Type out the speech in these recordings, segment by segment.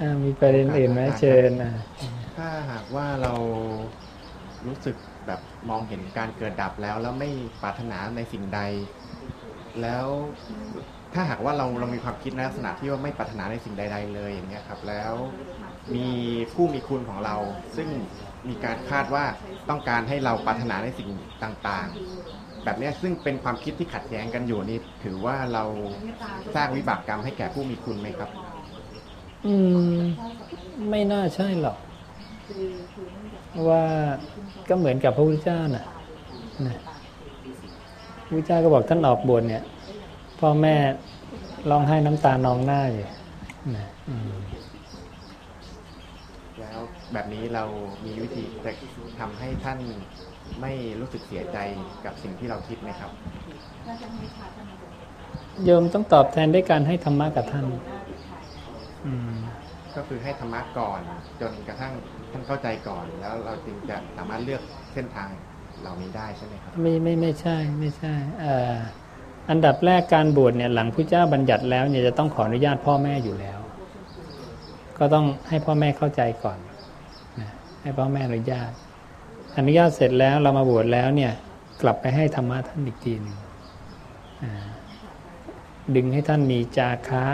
อ่ามีประเด็นอื่นไหมเชิญอ่าถ้าหากว่าเรารู้สึกแบบมองเห็นการเกิดดับแล้ว แล้วไม่ปรารถนาในสิ่งใด แล้วถ้าหากว่าเราเรามีความคิดในลักษณะที่ว่าไม่ปรารถนาในสิ่งใด ๆ เลยอย่างเงี้ยครับ แล้วมีผู้มีคุณของเรา ซึ่งมีการคาดว่าต้องการให้เราปรารถนาในสิ่งต่างๆ แบบเนี้ยซึ่งเป็นความคิดที่ขัดแย้งกันอยู่นี่ถือว่าเราสร้างวิบากกรรมให้แก่ผู้มีคุณไหมครับ อืม ไม่น่าใช่หรอกเพราะว่าก็เหมือนกับพระพุทธเจ้าน่ะนะพระพุทธเจ้าก็บอกท่านออกบวชเนี่ยพ่อแม่ร้องไห้น้ำตานองหน้าอยู่นะอืมแล้วแบบนี้เรามีวิธีจะทำให้ท่านไม่รู้สึกเสียใจกับสิ่งที่เราคิดไหมครับโยมต้องตอบแทนด้วยการให้ธรรมะกับท่านอืม ก็คือให้ธรรมะก่อน จนกระทั่งท่านเข้าใจก่อนแล้วเราจึงจะสามารถเลือกเส้นทางเหล่านี้ได้ใช่ไหมครับไม่ไม่ไม่ใช่ไม่ใช่ออันดับแรกการบวชเนี่ยหลังพระเจ้าบัญญัติแล้วเนี่ยจะต้องขออนุญาตพ่อแม่อยู่แล้ว ก็ต้องให้พ่อแม่เข้าใจก่อนนะให้พ่อแม่อนุญาต อนุญาตเสร็จแล้วเรามาบวชแล้วเนี่ยกลับไปให้ธรรมะท่านอีกทีหนึงอ่าดึงให้ท่านมีจาคะ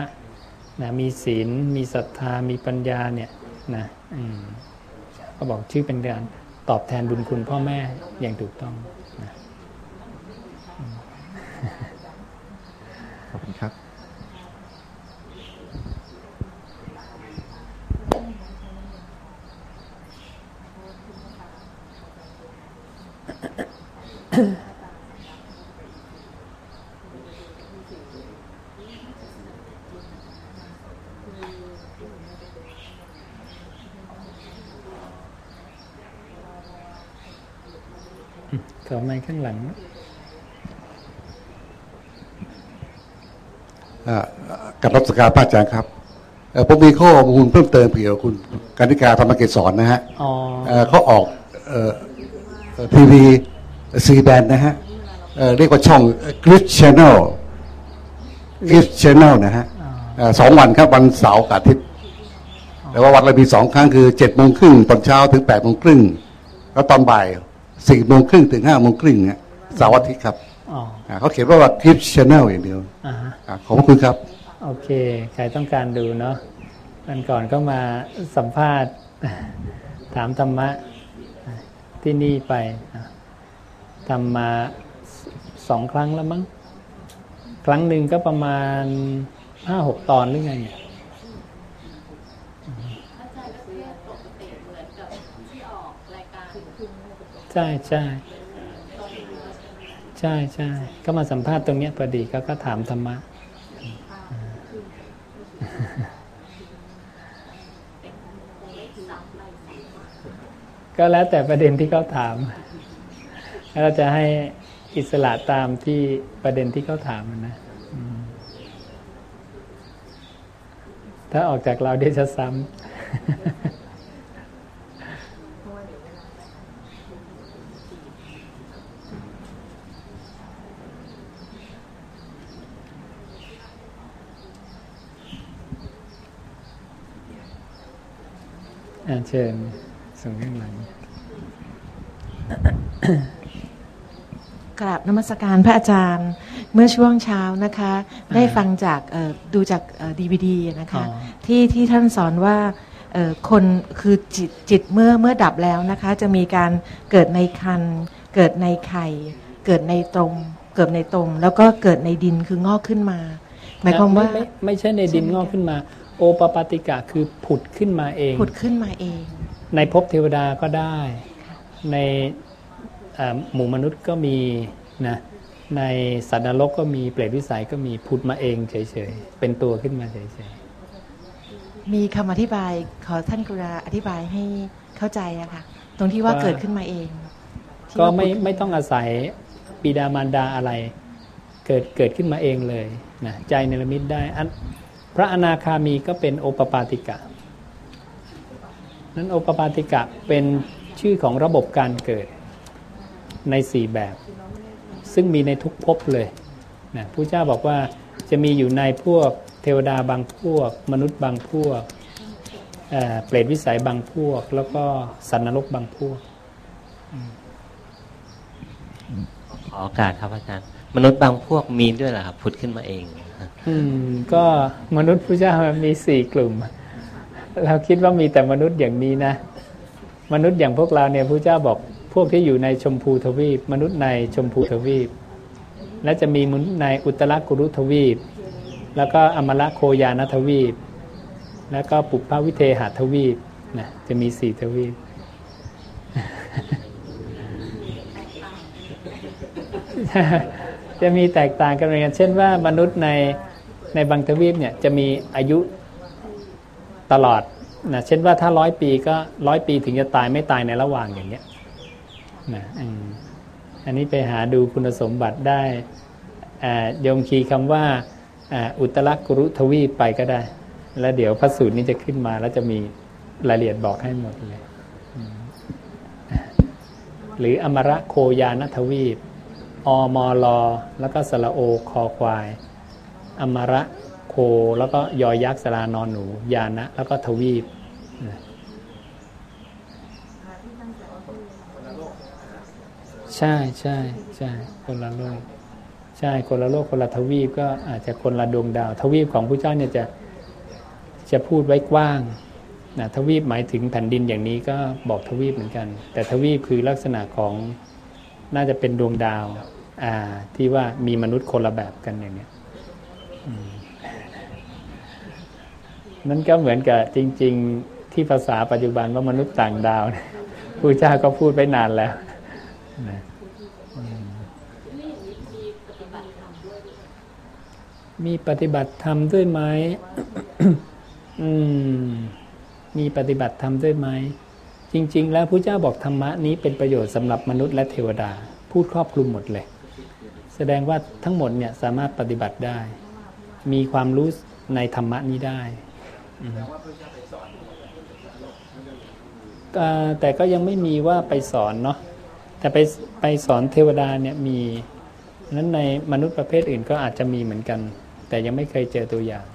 นะมีศีลมีศรัทธามีปัญญาเนี่ยนะอืมก็บอกชื่อเป็นการตอบแทนบุญคุณพ่อแม่อย่างถูกต้องนะขอบคุณครับ ขอไม้ข้างหลังอ่ากับรับสการพระอาจารย์ครับเอ่อผมมีข้อมูลเพิ่มเติมเกี่ยวกับคุณกานิกาธรรมเกศสอนนะฮะอ๋อเอ่อเขาออกทีวีซีแบนนะฮะเอ่อเรียกว่าช่องกริชช n น l กริชช n น l นะฮะเอ่อสองวันครับวันเสาร์กับอาทิตย์แต่ว่าวันละมีสองครั้งคือเจ็ดโมงครึ่งตอนเช้าถึงแปดโมงครึ่งแล้วตอนบ่าย สี่โมงครึ่งถึงห้าโมงครึ่งเนี่ยเสาร์อาทิตย์ครับอ๋ออ่าเขาเขียนว่าว่ากริชช n น l อย่างเดียวอ่าฮะอ่าขอบพระคุณครับ โอเค ใครต้องการดูเนาะวันก่อนก็มาสัมภาษณ์ถามธรรมะที่นี่ไปอะทำมาสสองครั้งแล้วมั้ง ครั้งหนึ่งก็ประมาณห้าหกตอนหรือไงเนี่ย อาจารย์ก็เทศปกติเหมือนกับที่ออกรายการ ใช่ใช่ใช่ใช่ก็มาสัมภาษณ์ตรงเนี้ยพอดีก็ก็ถามธรรมะก็แล้วแต่ประเด็นที่เขาถาม เราจะให้อิสระตามที่ประเด็นที่เขาถามนะ ถ้าออกจากเราเดี๋ยวจะซ้ำ อ่าเชิญส่งข้างหลังกราบนมัสการพระอาจารย์เมื่อช่วงเช้านะคะ ได้ฟังจากเอ่อดูจากดีวีดีนะคะอ๋อที่ที่ท่านสอนว่าเอ่อคนคือจิตจิตเมื่อเมื่อดับแล้วนะคะ จะมีการเกิดในคัน เกิดในไข่ เกิดในตรงเกิดในตรงแล้วก็เกิดในดินคืองอกขึ้นมา หมายความว่าไไไม่ใช่ในดินงอกขึ้นมา โอปปาติกะคือผุดขึ้นมาเอง ผุดขึ้นมาเอง ในภพเทวดาก็ได้ ในเอ่อหมู่มนุษย์ก็มีนะในสัตว์นรกก็มีเปรตวิสัยก็มีผุดมาเองเฉยๆ เป็นตัวขึ้นมาเฉยมีคำอธิบายขอท่านกรุณาอธิบายให้เข้าใจอะค่ะตรงที่ว่าเกิดขึ้นมาเองที่ๆก็ว่าไม่ผุดไม่ต้องอาศัยปิดามารดาอะไร เกิดเกิดขึ้นมาเองเลยนะใจเนรมิตได้อัน พระอนาคามีก็เป็นโอปปาติกะ นั้นโอปปาติกะเป็นชื่อของระบบการเกิดในสี่แบบ ซึ่งมีในทุกภพเลยนะพระเจ้าบอกว่าจะมีอยู่ในพวกเทวดาบางพวก มนุษย์บางพวกเเปรตวิสัยบางพวก แล้วก็สันนรกบางพวกขอโอกาสครับอาจารย์ มนุษย์บางพวกมีด้วยเหรอครับพุทธขึ้นมาเอง อืม ก็มนุษย์พระเจ้ามันมีสี่กลุ่ม เราคิดว่ามีแต่มนุษย์อย่างนี้นะ มนุษย์อย่างพวกเราเนี่ยพระเจ้าบอกพวกที่อยู่ในชมพูทวีป มนุษย์ในชมพูทวีป และจะมีมนุษย์ในอุตรกุรุทวีป แล้วก็อมรโคยานทวีป แล้วก็ปุพพวิเทหทวีปนะจะมีสี่ทวีปจะมีแตกต่างกันเหมือนกัน เช่นว่ามนุษย์ใน ในบางทวีปเนี่ยจะมีอายุตลอดนะเช่นว่าถ้าร้อยปีก็ร้อยปีถึงจะตายไม่ตายในระหว่างอย่างเงี้ยนะอันนี้ไปหาดูคุณสมบัติได้อ่าโยมคีย์คำว่าอ,อุตรกุรุทวีปไปก็ได้ แล้วเดี๋ยวพระสูตรนี้จะขึ้นมาแล้วจะมีรายละเอียดบอกให้หมดเลยหรืออมระโคยานทวีป อมอลอแล้วก็สระโอคอควาย อมระโคแล้วก็ยอยักษ์สรานอนหนู ยานะ แล้วก็ทวีปใช่ใช่ใช่คนละโลกใช่คนละโลกคนละทวีปก็อาจจะคนละดวงดาว ทวีปของผู้เจ้าเนี่ยจะจะพูดไว้กว้างนะทวีปหมายถึงแผ่นดินอย่างนี้ก็บอกทวีปเหมือนกัน แต่ทวีปคือลักษณะของน่าจะเป็นดวงดาว อ่าที่ว่ามีมนุษย์คนละแบบกันอย่างเนี้ย นั่นก็เหมือนกับจริง ๆ ที่ภาษาปัจจุบันว่ามนุษย์ต่างดาวเนี่ยพระเจ้าก็พูดไว้นานแล้วนะมีปฏิบัติธรรมด้วยไหมอืม มีปฏิบัติธรรมด้วยไหม จริง ๆ แล้วพระเจ้าบอกธรรมะนี้เป็นประโยชน์สำหรับมนุษย์และเทวดา พูดครอบคลุมหมดเลย แสดงว่าทั้งหมดเนี่ยสามารถปฏิบัติได้ มีความรู้ในธรรมะนี้ได้แต่ก็ยังไม่มีว่าไปสอนเนาะแต่ไปไปสอนเทวดาเนี่ยมีนั้นในมนุษย์ประเภทอื่นก็อาจจะมีเหมือนกัน แต่ยังไม่เคยเจอตัวอย่าง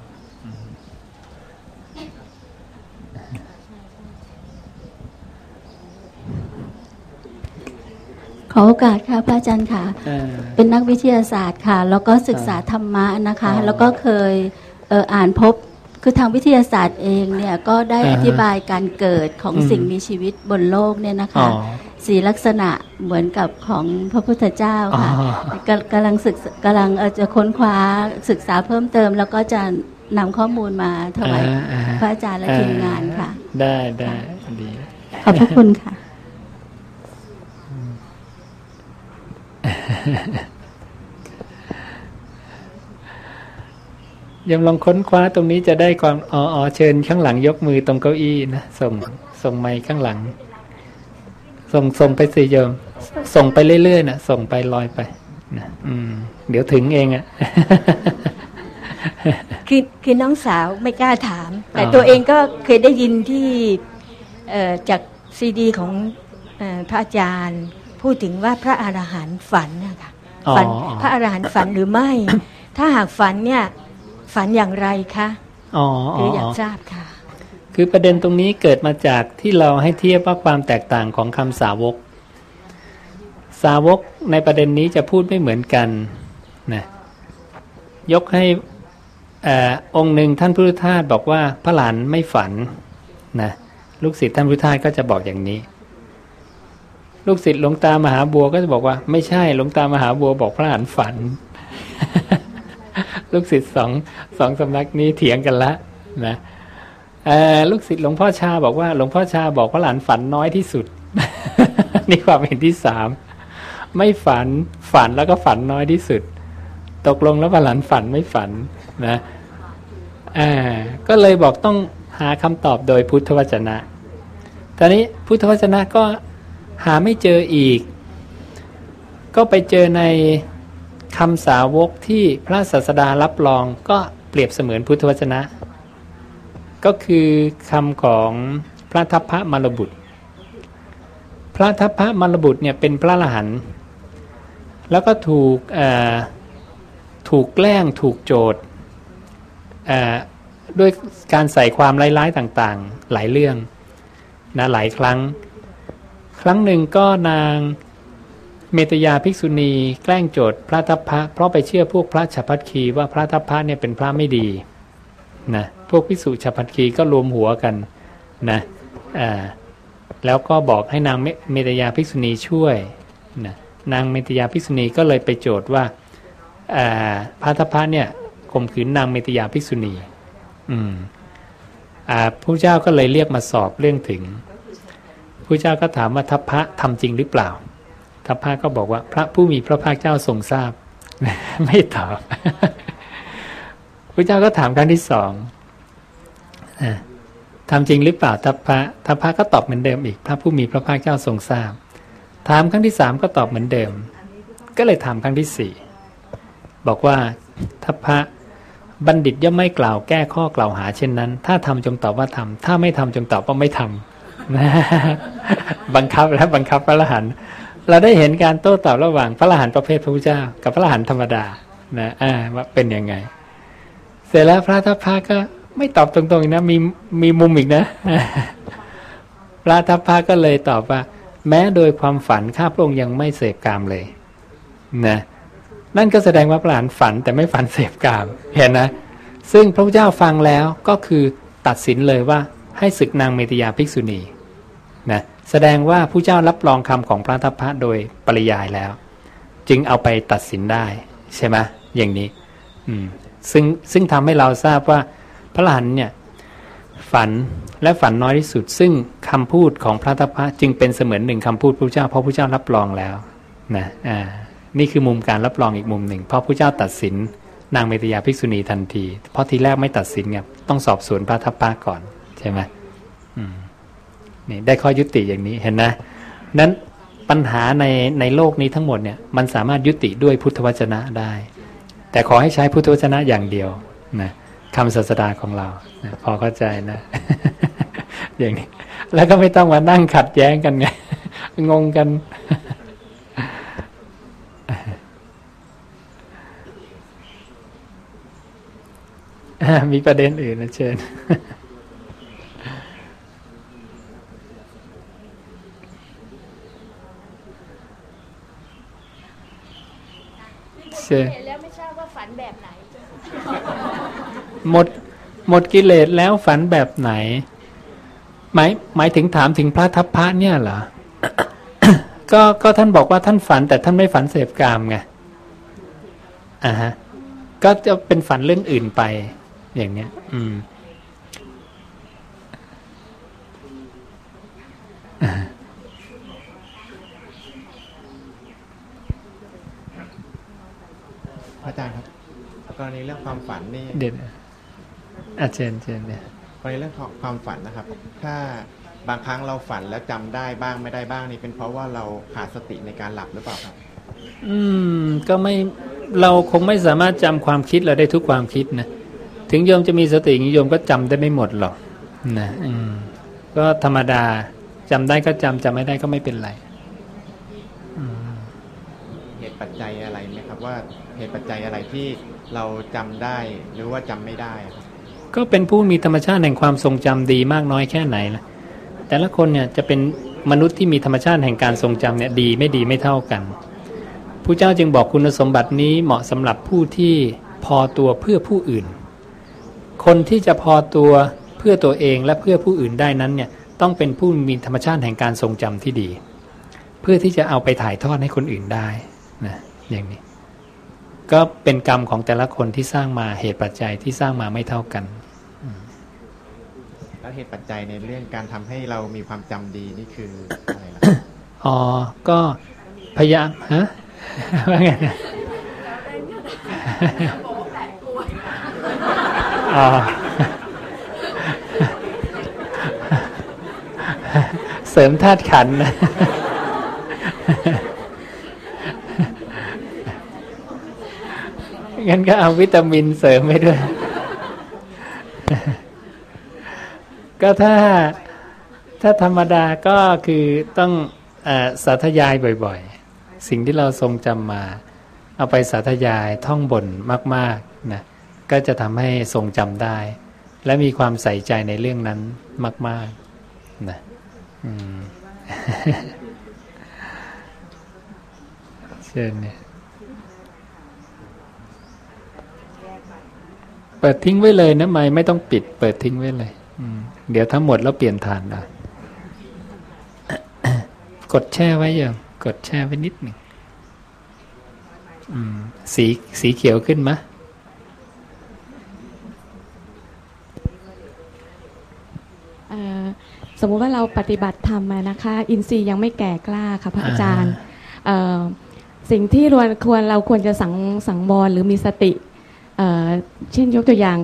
ขอโอกาสค่ะพระอาจารย์ค่ะอ่าเป็นนักวิทยาศาสตร์ค่ะ แล้วก็ศึกษาธรรมะนะคะอ๋อแล้วก็เคยเอ่ออ่านพบคือทางวิทยาศาสตร์เองเนี่ยก็ได้อ่าฮะอธิบายการเกิดของอืม สิ่งมีชีวิตบนโลกเนี่ยนะอ๋อ คะ สีลักษณะเหมือนกับของพระพุทธเจ้าค่ะอ๋อกำกำลังศึกษากำลังเอ่อจะค้นคว้าศึกษาเพิ่มเติม แล้วก็จะนำข้อมูลมาถวายอ่าอ่า พระอาจารย์และทีมงานค่ะ ได้ได้ดี ขอบพระคุณค่ะ ยังลองค้นคว้าตรงนี้จะได้ความอ๋ออ๋อเชิญข้างหลังยกมือตรงเก้าอี้นะส่งส่งไม้ข้างหลัง ส่งส่งไปสิโยม ส่งไปเรื่อยๆนะส่งไปลอยไปนะอืม เดี๋ยวถึงเองอะคือคือน้องสาวไม่กล้าถาม แต่อ๋อตัวเองก็เคยได้ยินที่เอ่อจากซีดีของเออพระอาจารย์ พูดถึงว่าพระอรหันต์ฝันนะคะอ๋อฝันอ๋อพระอรหันต์ฝันหรือไม่ ถ้าหากฝันเนี่ยฝันอย่างไรคะอ๋ออ๋คือออยาอ๋กอทราบค่ะ คือประเด็นตรงนี้เกิดมาจากที่เราให้เทียบว่าความแตกต่างของคำสาวก สาวกในประเด็นนี้จะพูดไม่เหมือนกันนะยกให้เออองค์หนึ่งท่านพุทธทาสบอกว่าพระหลานไม่ฝันนะลูกศิษย์ท่านพุทธทาสก็จะบอกอย่างนี้ ลูกศิษย์หลวงตามหาบัวก็จะบอกว่า ไม่ใช่หลวงตามหาบัวบอกพระหลานฝัน ลูกศิษย์สองสองสำนักนี้เถียงกันละนะลูกศิษย์หลวงพ่อชาบอกว่า หลวงพ่อชาบอกว่าหลานฝันน้อยที่สุดนี่ความเห็นที่สามไม่ฝันฝันแล้วก็ฝันน้อยที่สุด ตกลงแล้วว่าหลานฝันไม่ฝันนะก็เลยบอกต้องหาคำตอบโดยพุทธวจนะตอนนี้พุทธวจนะก็ หาไม่เจออีก ก็ไปเจอในคำสาวกที่พระศาสดารับรองก็เปรียบเสมือนพุทธวจนะ ก็คือคำของพระทัพพระมรบุตร พระทัพพระมรบุตรเนี่ยเป็นพระอรหันต์แล้วก็ถูกถูกแกล้งถูกโจทย์ด้วยการใส่ความร้ายๆต่างๆ หลายเรื่องนะหลายครั้ง ครั้งหนึ่งก็นางเมตยาภิกษุณี แกล้งโจทย์พระทัพพระ เพราะไปเชื่อพวกพระฉัพพัคีว่าพระทัพพระเนี่ยเป็นพระไม่ดีนะพวกภิกษุฉัพพัคีก็รวมหัวกันนะอ่าแล้วก็บอกให้นางเมตยาภิกษุณีช่วยนะนางเมตยาภิกษุณีก็เลยไปโจทย์ว่าพระทัพพระเนี่ยข่มขืนนางเมตยาภิกษุณี อืมอ่าพระเจ้าก็เลยเรียกมาสอบเรื่องถึง ระเจ้าก็ถามว่าทัพพระทำจริงหรือเปล่า ทัพพระก็บอกว่าพระผู้มีพระภาคเจ้าทรงทราบ ไม่ตอบพระเจ้าก็ถามครั้งที่สองทำจริงหรือเปล่าทัพพระทัพพระก็ตอบเหมือนเดิมอีก พระผู้มีพระภาคเจ้าทรงทราบ ถามครั้งที่สามก็ตอบเหมือนเดิม ก็เลยถามครั้งที่สี่บอกว่าทัพพระบัณฑิตย่อมไม่กล่าวแก้ข้อกล่าวหาเช่นนั้น ถ้าทำจงตอบว่าทำถ้าไม่ทำจงตอบว่าไม่ทำ บังคับและบังคับพระอรหันต์เราได้เห็นการโต้ตอบระหว่างพระอรหันต์ประเภทพระพุทธเจ้า กับพระอรหันต์ธรรมดานะอ่าว่าเป็นยังไง เสร็จแล้วพระทัพพระก็ไม่ตอบตรงๆนะมีมีมุมอีกนะ พระทัพพระก็เลยตอบว่า แม้โดยความฝันข้าพระองค์ยังไม่เสพกามเลยนะนั่นก็แสดงว่าพระหลานฝันแต่ไม่ฝันเสพกามเห็นนะซึ่งพระพุทธเจ้าฟังแล้วก็คือตัดสินเลยว่าให้ศึกนางเมตยาภิกษุณี นะแสดงว่าผู้เจ้ารับรองคำของพระทัพพระโดยปริยายแล้ว จึงเอาไปตัดสินได้ใช่ไหมอย่างนี้ อืมซึ่งซึ่งทำให้เราทราบว่าพระหลานเนี่ยฝันและฝันน้อยที่สุด ซึ่งคำพูดของพระทัพพระจึงเป็นเสมือนหนึ่งคำพูดพระเจ้าเพราะพระเจ้ารับรองแล้วนะอ่านี่คือมุมการรับรองอีกมุมหนึ่ง เพราะพระเจ้าตัดสินนางเมตยาภิกษุณีทันที เพราะทีแรกไม่ตัดสินไงต้องสอบสวนพระทัพป้าก่อนใช่ไหม นี่ได้ข้อยุติอย่างนี้เห็นนะนั้นปัญหาในในโลกนี้ทั้งหมดเนี่ยมันสามารถยุติด้วยพุทธวจนะได้ แต่ขอให้ใช้พุทธวจนะอย่างเดียวนะคำศาสดาของเรานะพอเข้าใจนะ อย่างนี้ แล้วก็ไม่ต้องมานั่งขัดแย้งกันไงงงกันมีประเด็นอื่นนะเชิญ เชิญแล้วไม่ทราบว่าฝันแบบไหน หมดหมดกิเลสแล้วฝันแบบไหน หมายหมายถึงถามถึงพระทัพพระเนี่ยเหรอก็ก็ท่านบอกว่าท่านฝันแต่ท่านไม่ฝันเสพกามไงอ่าฮะก็จะเป็นฝันเรื่องอื่นไป อย่างเนี้ย อืมพระอาจารย์ครับกรณี เรื่องความฝันนี่เด็ดอาเชนเชนเนี่ยกรณีเรื่องความฝันนะครับ ถ้าบางครั้งเราฝันแล้วจำได้บ้างไม่ได้บ้างนี่เป็นเพราะว่าเราขาดสติในการหลับหรือเปล่าครับ อืม ก็ไม่เราคงไม่สามารถจำความคิดเราได้ทุกความคิดนะถึงโยมจะมีสติโยมก็จำได้ไม่หมดหรอกนะอืม ก็ธรรมดาจำได้ก็จำจำไม่ได้ก็ไม่เป็นไรเหตุปัจจัยอะไรไหมครับ ว่าเหตุปัจจัยอะไรที่ เราจำได้หรือว่าจำไม่ได้ ก็เป็นผู้มีธรรมชาติแห่งความทรงจำดีมากน้อยแค่ไหนนะแต่ละคนเนี่ยจะเป็นมนุษย์ที่มีธรรมชาติแห่งการทรงจำเนี่ยดีไม่ดีไม่เท่ากันผู้เจ้าจึงบอกคุณสมบัตินี้เหมาะสำหรับผู้ที่พอตัวเพื่อผู้อื่น คนที่จะพอตัวเพื่อตัวเองและเพื่อผู้อื่นได้นั้นเนี่ยต้องเป็นผู้มีธรรมชาติแห่งการทรงจำที่ดี เพื่อที่จะเอาไปถ่ายทอดให้คนอื่นได้นะอย่างนี้ ก็เป็นกรรมของแต่ละคนที่สร้างมาเหตุปัจจัยที่สร้างมาไม่เท่ากันแล้วเหตุปัจจัยในเรื่องการทำให้เรามีความจำดีนี่คืออะไรล่ะอ๋อก็พยายามฮะว่าไงเสริมธาตุขันนะ งั้นก็เอาวิตามินเสริมไปด้วย ก็ถ้าถ้าธรรมดาก็คือต้องอสาธยายบ่อยๆ สิ่งที่เราทรงจำมา เอาไปสาธยายท่องบนมากๆนะก็จะทำให้ทรงจำได้ และมีความใส่ใจในเรื่องนั้นมาก ๆนะเชิญเนี่ย เปิดทิ้งไว้เลยนะไม่ไม่ต้องปิด เปิดทิ้งไว้เลยอืมเดี๋ยวทั้งหมดแล้วเปลี่ยนฐานได้กดแช่ไว้ยังกดแช่ไว้นิดหนึ่งอืมสีสีเขียวขึ้นมะเอ่อสมมุติว่าเราปฏิบัติธรรมอะนะคะ อินทรีย์ยังไม่แก่กล้าค่ะพระอาจารย์เอ่อสิ่งที่รวนควรเราควรจะสังสังวรหรือมีสติ เอ่อเช่นยกตัวอย่าง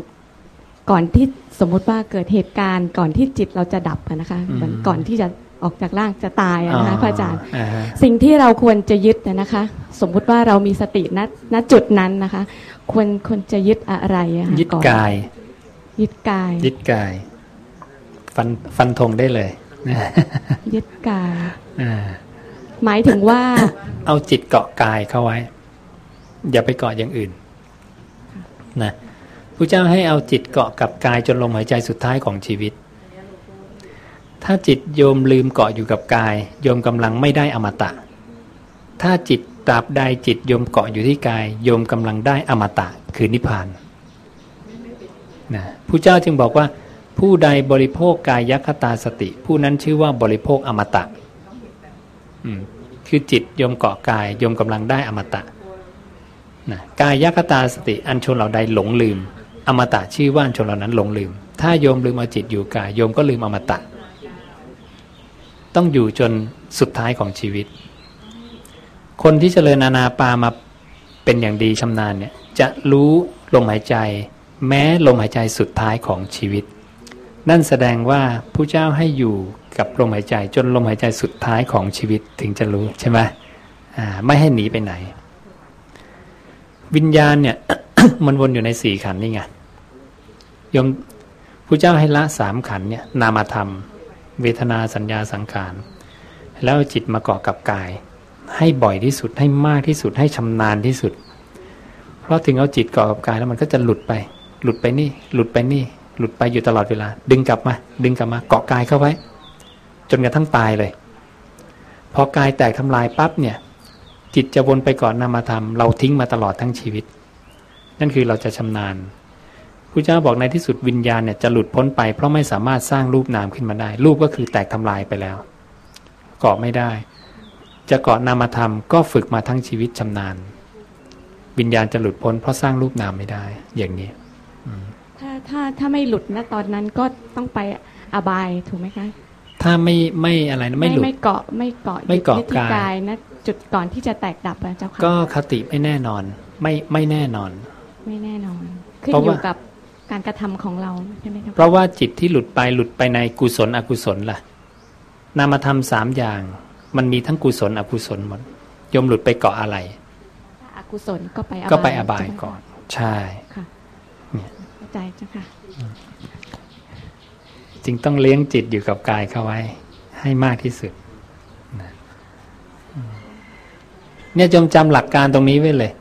ก่อนที่สมมุติว่าเกิดเหตุการณ์ก่อนที่จิตเราจะดับอะนะคะอืมเหมือนก่อนที่จะออกจากร่างจะตายอะนะคะพระอาจารย์อ่าฮะสิ่งที่เราควรจะยึดเนี่ยนะคะ สมมุติว่าเรามีสติณณจุดนั้นนะคะ ควรควรจะยึดอะไรอะคะยึดอนกาย ยึดกาย ยึดกาย ฟันฟันธงได้เลยยึดกายอ่าหมายถึงว่า เอาจิตเกาะกายเข้าไว้ อย่าไปเกาะอย่างอื่น นะพระเจ้าให้เอาจิตเกาะกับกายจนลมหายใจสุดท้ายของชีวิต ถ้าจิตโยมลืมเกาะอยู่กับกาย โยมกำลังไม่ได้อมตะ ถ้าจิตตราบใดจิตโยมเกาะอยู่ที่กาย โยมกำลังได้อมตะคือนิพพานนะผู้เจ้าจึงบอกว่า ผู้ใดบริโภคกายยคตาสติ ผู้นั้นชื่อว่าบริโภคอมตะอืมคือจิตโยมเกาะกายโยมกำลังได้อมตะ นะกายคตาสติอันชนเหล่าใดหลงลืม อมตะชื่อว่าอันชนเหล่านั้นหลงลืม ถ้าโยมลืมเอาจิตอยู่กายโยมก็ลืมอมตะ ต้องอยู่จนสุดท้ายของชีวิต คนที่เจริญอานาปามาเป็นอย่างดีชำนาญเนี่ยจะรู้ลมหายใจ แม้ลมหายใจสุดท้ายของชีวิต นั่นแสดงว่าผู้เจ้าให้อยู่กับลมหายใจจนลมหายใจสุดท้ายของชีวิตถึงจะรู้ใช่ไหมไม่ให้หนีไปไหน วิญญาณเนี่ย มันวนอยู่ในสี่ขันนี่ไงยมผู้เจ้าให้ละสามขันเนี่ย นามธรรม เวทนาสัญญาสังขาร แล้วจิตมาเกาะกับกาย ให้บ่อยที่สุดให้มากที่สุดให้ชำนาญที่สุด เพราะถึงเอาจิตเกาะกับกายแล้วมันก็จะหลุดไป หลุดไปนี่ หลุดไปนี่ หลุดไปอยู่ตลอดเวลา ดึงกลับมา ดึงกลับมาเกาะกายเข้าไว้ จนกระทั่งตายเลย พอกายแตกทำลายปั๊บเนี่ย จิตจะวนไปก่อนนามธรรมเราทิ้งมาตลอดทั้งชีวิต นั่นคือเราจะชำนาญพระเจ้าบอกในที่สุดวิญญาณเนี่ยจะหลุดพ้นไป เพราะไม่สามารถสร้างรูปนามขึ้นมาได้ รูปก็คือแตกทำลายไปแล้วเกาะไม่ได้ จะเกาะนามธรรมก็ฝึกมาทั้งชีวิตชำนาญ วิญญาณจะหลุดพ้นเพราะสร้างรูปนามไม่ได้ อย่างนี้ถ้าถ้าถ้าไม่หลุดนะตอนนั้นก็ต้องไปอบายถูกไหมคะถ้าไม่ไม่อะไรนะไม่หลุดไม่เกาะไม่เกาะไม่เกาะยึดที่กายกายนะ จุดก่อนที่จะแตกดับอะเจ้าค่ะก็คติไม่แน่นอน ไม่ไม่แน่นอน ไม่แน่นอนขึ้นเพราะอยู่ว่ากับการกระทำของเราใช่ไหมครับเพราะว่าจิตที่หลุดไปหลุดไปในกุศลอกุศลล่ะ นามธรรมสามอย่าง มันมีทั้งกุศลอกุศลหมดโยมหลุดไปเกาะอะไรถ้าอกุศลก็ไปอบายก็ไปอบายใช่ไหมคะก่อน ใช่ค่ะเนี่ยเข้าใจเจ้าค่ะจึงต้องเลี้ยงจิตอยู่กับกายเข้าไว้ ให้มากที่สุดนะอืม เนี่ยจงจำหลักการตรงนี้ไว้เลย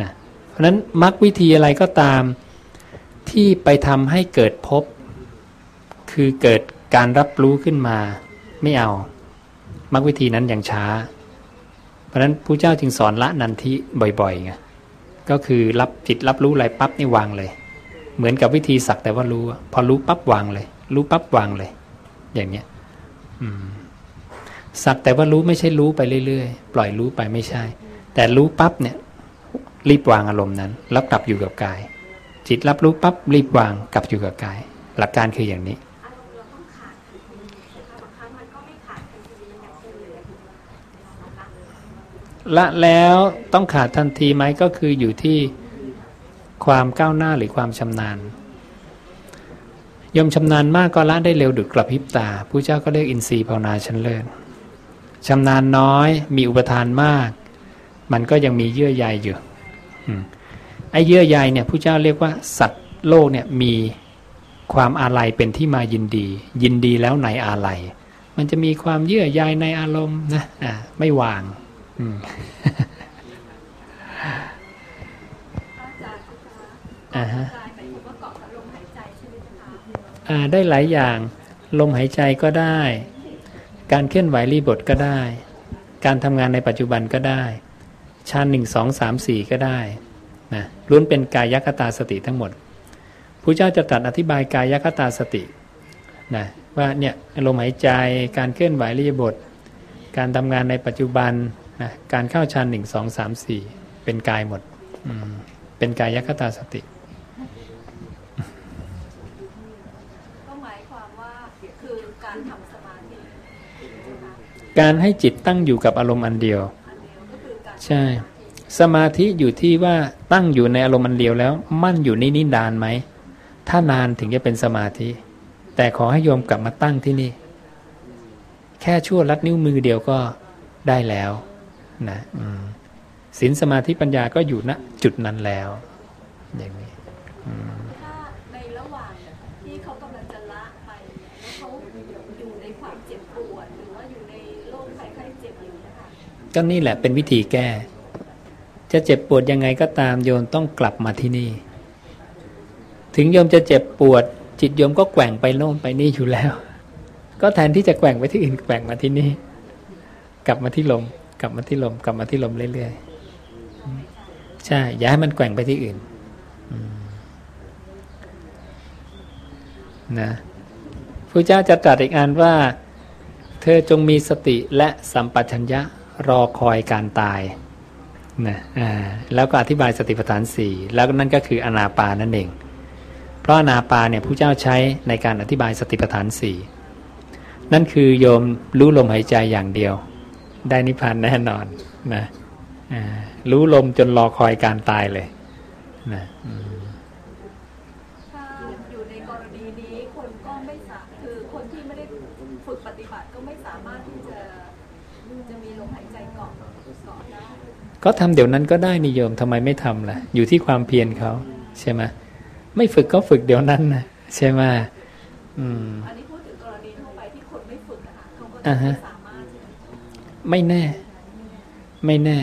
นะเพราะฉะนั้นมรรควิธีอะไรก็ตามที่ไปทำให้เกิดพบ คือเกิดการรับรู้ขึ้นมา ไม่เอามรรควิธีนั้นอยังช้า เพราะฉะนั้นผู้เจ้าจึงสอนละนันทิบ่อยๆไงก็คือรับจิตรับรู้อะไรปั๊บนี่วางเลย เหมือนกับวิธีสักแต่ว่ารู้ พอรู้ปั๊บวางเลย รู้ปั๊บวางเลย อย่างเนี้ย อืม สักแต่ว่ารู้ไม่ใช่รู้ไปเรื่อยๆ ปล่อยรู้ไปไม่ใช่ แต่รู้ปั๊บเนี่ยรีบวางอารมณ์นั้น แล้วกลับอยู่กับกาย จิตรับรู้ปั๊บรีบวางกลับอยู่กับกาย หลักการคืออย่างนี้ ละแล้วต้องขาดทันทีไหมก็คืออยู่ที่ความก้าวหน้าหรือความชำนาญยมชำนาญมากก็ละได้เร็วดุดกระพริบตาผู้เจ้าก็เรียกอินทรีย์ภาวนาชั้นเลิศ ชำนาญน้อยมีอุปทานมาก มันก็ยังมีเยื่อใยอยู่อืมไอ้เยื่อใยเนี่ยผู้เจ้าเรียกว่าสัตว์โลกเนี่ยมีความอาลัยเป็นที่มายินดี ยินดีแล้วในอาลัย มันจะมีความเยื่อใยในอารมณ์นะอ่าไม่วางอืมอ่าฮะกายหมายถึงว่าเกาะกับลมหายใจใช่ไหมคะอ่าได้หลายอย่าง ลมหายใจก็ได้ การเคลื่อนไหวรีบทก็ได้ การทำงานในปัจจุบันก็ได้ฌานหนึ่งสองสามสี่ก็ได้นะล้วนเป็นกายคตาสติทั้งหมดพระเจ้าจะตรัสอธิบายกายคตาสตินะว่าเนี่ยลมหายใจการเคลื่อนไหวรีบท การทำงานในปัจจุบันนะการเข้าฌานหนึ่งสองสามสี่เป็นกายหมดอืมเป็นกายคตาสติ ก็หมายความว่าคือการทำสมาธินะคะ การให้จิตตั้งอยู่กับอารมณ์อันเดียว ใช่ สมาธิอยู่ที่ว่าตั้งอยู่ในอารมณ์อันเดียวแล้ว มั่นอยู่นี่นิดานไหม ถ้านานถึงจะเป็นสมาธิ แต่ขอให้โยมกลับมาตั้งที่นี่ แค่ชั่วลัดนิ้วมือเดียวก็ได้แล้วนะศีลสมาธิปัญญาก็อยู่ณจุดนั้นแล้ว อย่างนี้ระหว่างที่เขากำลังจะละไปเนี่ยแล้วเขาอยู่ในความเจ็บปวดหรือว่าอยู่ในโรคภัยไข้เจ็บอยู่นะคะ ก็นี่แหละเป็นวิธีแก้ จะเจ็บปวดยังไงก็ตามโยมต้องกลับมาที่นี่ ถึงโยมจะเจ็บปวด จิตโยมก็แกว่งไปโน่นไปนี่อยู่แล้ว ก็แทนที่จะแกว่งไปที่อื่นแกว่งมาที่นี่ กลับมาที่ลม กลับมาที่ลม กลับมาที่ลมเรื่อยๆ ใช่ อย่าให้มันแกว่งไปที่อื่นนะพระเจ้าจะตรัสอีกอันว่า เธอจงมีสติและสัมปชัญญะ รอคอยการตายนะอ่าแล้วก็อธิบายสติปัฏฐานสี่แล้วนั่นก็คืออนาปานั่นเอง เพราะอนาปาเนี่ยผู้เจ้าใช้ในการอธิบายสติปัฏฐานสี่นั่นคือโยมรู้ลมหายใจอย่างเดียว ได้นิพพานแน่นอนนะอ่ารู้ลมจนรอคอยการตายเลยนะอืม ถ้าอยู่ในกรณีนี้คนก็ไม่สาคือคนที่ไม่ได้ฝึกปฏิบัติก็ไม่สามารถที่จะจะมีลมหายใจเกาะเกาะได้ ก็ทำเดี๋ยวนั้นก็ได้นิยมทำไมไม่ทำล่ะ อยู่ที่ความเพียรเขาใช่ไหมไม่ฝึกก็ฝึกเดี๋ยวนั้นนะใช่ไหมอืมอันนี้พูดถึงกรณีทั่วไปที่คนไม่ฝึกนะคะเขาก็อ่าไม่ฮะสามารถใช่ไหมไม่แน่ ไม่แน่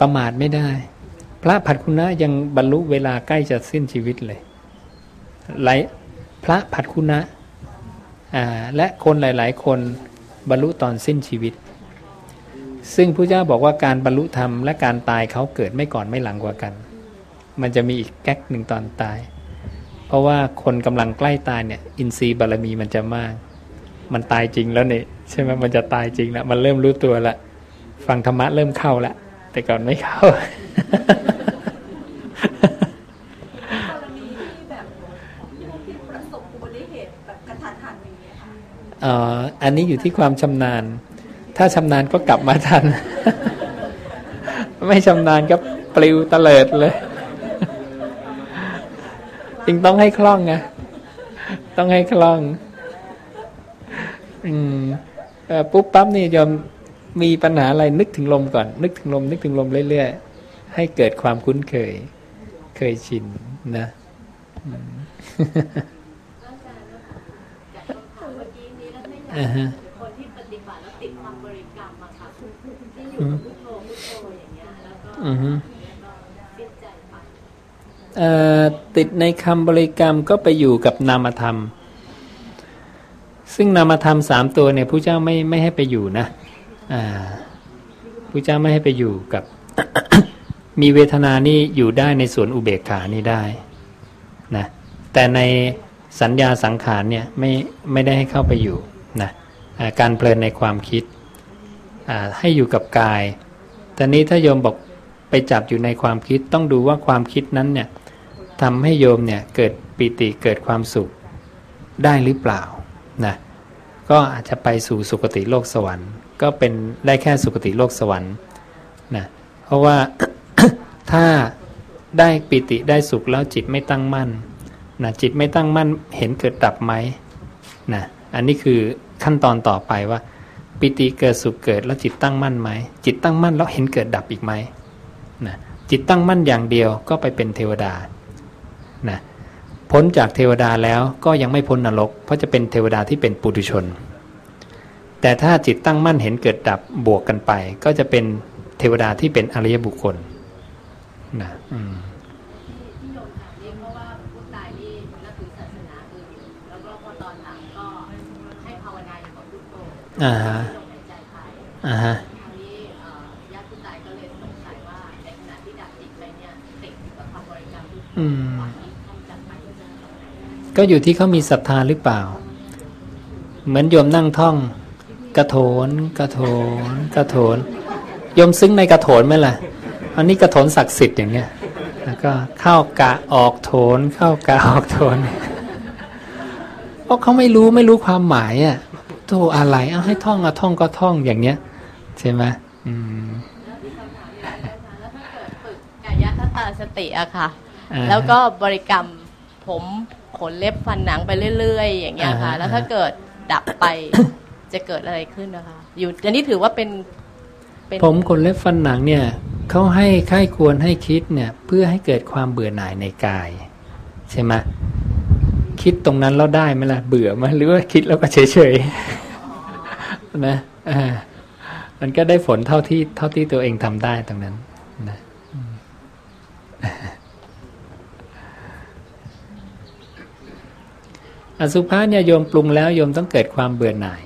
ประมาทไม่ได้ พระผัดคุณะยังบรรลุเวลาใกล้จะสิ้นชีวิตเลยหลายพระผัดคุณะอ่าและคนหลาย ๆ คนบรรลุตอนสิ้นชีวิต ซึ่งพระเจ้าบอกว่าการบรรลุธรรมและการตายเขาเกิดไม่ก่อนไม่หลังกว่ากัน มันจะมีอีกแก๊กหนึ่งตอนตาย เพราะว่าคนกำลังใกล้ตายเนี่ยอินทรีย์บารมีมันจะมาก มันตายจริงแล้วเนี่ยใช่ไหมมันจะตายจริงแล้วมันเริ่มรู้ตัวละฟังธรรมะเริ่มเข้าละแต่ก่อนไม่เข้ากรณีที่แบบพวกที่ประสบอุบัติเหตุแบบกระทันหันอย่างเงี้ยค่ะเอ่ออันนี้อยู่ที่ความชำนาญ ถ้าชำนาญก็กลับมาทัน ไม่ชำนาญก็ปลิวเตลิดเลยจึงต้องให้คล่องไงต้องให้คล่อง อืมเอ่อปุ๊บปั๊บนี่ยอมมีปัญหาอะไรนึกถึงลมก่อน นึกถึงลม นึกถึงลมเรื่อยๆให้เกิดความคุ้นเคย เคยชินนะอืมร่างกายแล้วจากคำถามเมื่อกี้นี้แล้วไม่อยากอ่าฮะ คนที่ปฏิบัติแล้วติดคำบริกรรมอะค่ะที่ อยู่กับพุทโธพุทโธอย่างเงี้ยแล้วก็อือฮึแล้วก็สิ้นใจไปเอ่อติดในคำบริกรรมก็ไปอยู่กับนามธรรม ซึ่งนามธรรมสามตัวเนี่ยผู้เจ้าไม่ไม่ให้ไปอยู่นะอ่าผู้เจ้าไม่ให้ไปอยู่กับ มีเวทนานี่อยู่ได้ในส่วนอุเบกขานี่ได้นะแต่ในสัญญาสังขารเนี่ยไม่ไม่ได้ให้เข้าไปอยู่นะการเพลินในความคิด ให้อยู่กับกาย แต่นี้ถ้าโยมบอกไปจับอยู่ในความคิดต้องดูว่าความคิดนั้นเนี่ยทำให้โยมเนี่ยเกิดปิติเกิดความสุขได้หรือเปล่านะก็อาจจะไปสู่สุคติโลกสวรรค์ ก็เป็นได้แค่สุคติโลกสวรรค์นะเพราะว่าถ้าได้ปิติได้สุขแล้วจิตไม่ตั้งมั่นนะจิตไม่ตั้งมั่นเห็นเกิดดับไหมนะอันนี้คือขั้นตอนต่อไปว่า ปิติเกิดสุขเกิดแล้วจิตตั้งมั่นไหมจิตตั้งมั่นแล้วเห็นเกิดดับอีกไหมนะจิตตั้งมั่นอย่างเดียวก็ไปเป็นเทวดานะพ้นจากเทวดาแล้วก็ยังไม่พ้นนรก เพราะจะเป็นเทวดาที่เป็นปุถุชน แต่ถ้าจิตตั้งมั่นเห็นเกิดดับบวกกันไป ก็จะเป็นเทวดาที่เป็นอริยบุคคลนะอืม ที่ที่โยมถามนี่เพราะว่าผู้ตายนี่นับถือศาสนาอื่น อ่าฮะอ่าฮะอืมก็อยู่ที่เขามีศรัทธาหรือเปล่า เหมือนโยมนั่งท่อง กระโถน กระโถน กระโถนโยมซึ้งในกระโถนไหมล่ะอันนี้กระโถนศักดิ์สิทธิ์อย่างเงี้ย แล้วก็เข้ากะออกโถน เข้ากะออกโถนเพราะเขาไม่รู้ไม่รู้ความหมายอะ โตอะไรเอาให้ท่องอะท่องก็ท่องอย่างเนี้ย ใช่ไหมอืมกายคตาสติอะค่ะอ่าแล้วก็บริกรรมผมขนเล็บฟันหนังไปเรื่อยๆ อย่างเงี้ยค่ะอ่าฮะแล้วถ้าเกิดดับไปจะเกิดอะไรขึ้นนะคะ อยู่อันนี้ถือว่าเป็นเป็น ผมขนเล็บฟันหนังเนี่ยเขาให้ค่ายควรให้คิดเนี่ย เพื่อให้เกิดความเบื่อหน่ายในกาย ใช่ไหม คิดตรงนั้นแล้วได้ไหมล่ะเบื่อไหมหรือว่าคิดแล้วก็เฉยๆนะอ่ามันก็ได้ผลเท่าที่เท่าที่ตัวเองทำได้ตรงนั้นนะอืมอสุภะเนี่ยโยมปรุงแล้วโยมต้องเกิดความเบื่อหน่าย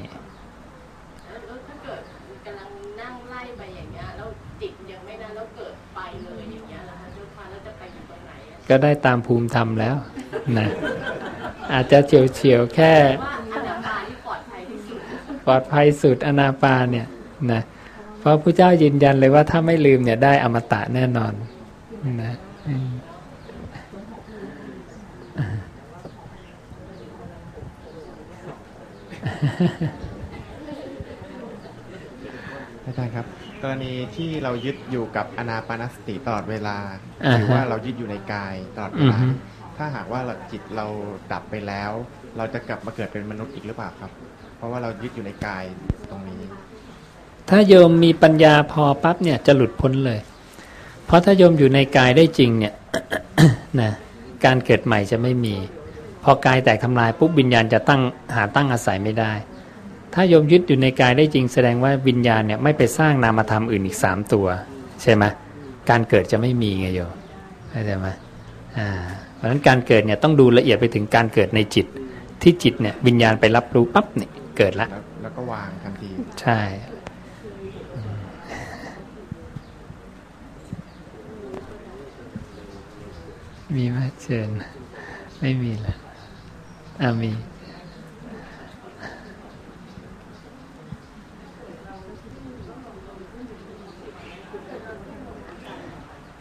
แล้วถ้าเกิดกำลังนั่งไล่ไปอย่างเงี้ยแล้วจิตยังไม่นั่นแล้วเกิดไปเลยอย่างเงี้ยแล้วเจ้าค่ะแล้วจะไปอยู่ตรงไหนอะก็ได้ตามภูมิธรรมแล้วนะ อาจจะเฉียวเฉียวๆแค่ว่าอนาปาที่ปลอดภัยที่สุดปลอดภัยสุดอนาปาเนี่ยนะเพราะพระเจ้ายืนยันเลยว่าถ้าไม่ลืมเนี่ยได้อมตะแน่นอนนะอืมอาจารย์ครับกรณีที่เรายึดอยู่กับอนาปานสติตลอดเวลาอ่าฮะหรือว่าเรายึดอยู่ในกายตลอดเวอือลาฮึ ถ้าหากว่าจิตเราดับไปแล้ว เราจะกลับมาเกิดเป็นมนุษย์อีกหรือเปล่าครับ เพราะว่าเรายึดอยู่ในกายตรงนี้ ถ้าโยมมีปัญญาพอปั๊บเนี่ยจะหลุดพ้นเลย เพราะถ้าโยมอยู่ในกายได้จริงเนี่ยนะการเกิดใหม่จะไม่มี พอกายแตกทำลายปุ๊บวิญญาณจะตั้งหาตั้งอาศัยไม่ได้ ถ้าโยมยึดอยู่ในกายได้จริง แสดงว่าวิญญาณเนี่ยไม่ไปสร้างนามธรรมอื่นอีกสามตัว ใช่ไหมการเกิดจะไม่มีไงโยมเข้าใจไหม เพราะฉะนั้นการเกิดเนี่ยต้องดูละเอียดไปถึงการเกิดในจิต ที่จิตเนี่ยวิญญาณไปรับรู้ปั๊บเนี่ยเกิดละแล้วแล้วก็วางทันที ใช่อืมมีไหมเชิญไม่มีเลยอ่ามี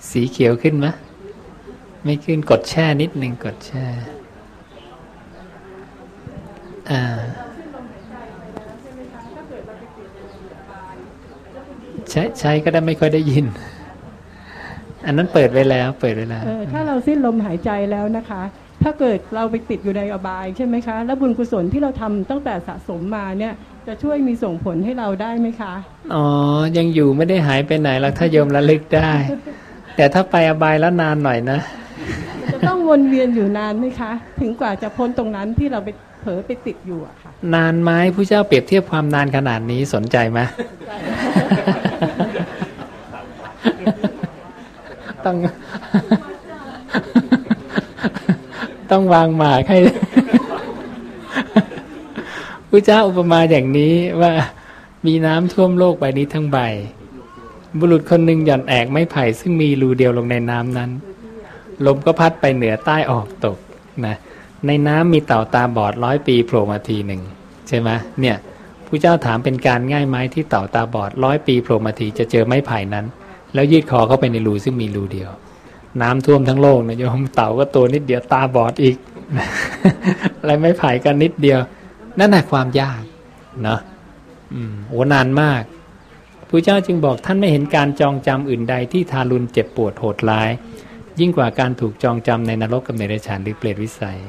สีเขียวขึ้นไหม ไม่ขึ้นกดแช่นิดหนึ่งกดแช่ อ่า ใช้ใช้ก็ได้ไม่ค่อยได้ยิน อันนั้นเปิดไว้แล้ว เปิดไว้แล้วเออถ้าเราสิ้นลมหายใจแล้วนะคะ ถ้าเกิดเราไปติดอยู่ในอบายใช่ไหมคะ แล้วบุญกุศลที่เราทำตั้งแต่สะสมมาเนี่ย จะช่วยมีส่งผลให้เราได้ไหมคะ อ๋อ ยังอยู่ไม่ได้หายไปไหนหรอกถ้าโยมระลึกได้แต่ถ้าไปอบายแล้วนานหน่อยนะ จะต้องวนเวียนอยู่นานไหมคะ ถึงกว่าจะพ้นตรงนั้นที่เราไปเผลอไปติดอยู่อะค่ะ นานไหมผู้เจ้าเปรียบเทียบความนานขนาดนี้สนใจไหมต้อง ต้องวางหมากให้พระเจ้าอุปมาอย่างนี้ว่ามีน้ำท่วมโลกใบนี้ทั้งใบ บุรุษคนหนึ่งหย่อนแอกไม้ไผ่ซึ่งมีรูเดียวลงในน้ำนั้น ลมก็พัดไปเหนือใต้ออกตกนะในน้ำมีเต่าตาบอดร้อยปีโผล่มาทีหนึ่งใช่ไหมเนี่ยผู้เจ้าถามเป็นการง่ายไหมที่เต่าตาบอดร้อยปีโผล่มาทีจะเจอไม้ไผ่นั้น แล้วยืดคอเข้าไปในรูซึ่งมีรูเดียว น้ำท่วมทั้งโลกนะโยมเต่าก็ตัวนิดเดียวตาบอดอีกอะไรไม้ไผ่กันนิดเดียว นั่นแหละความยากเนาะอืมโอ้นานมากพระเจ้าจึงบอกท่านไม่เห็นการจองจำอื่นใดที่ทารุณเจ็บปวดโหดร้าย ยิ่งกว่าการถูกจองจำในนรกกับในเดรัจฉานหรือเปรตวิสัย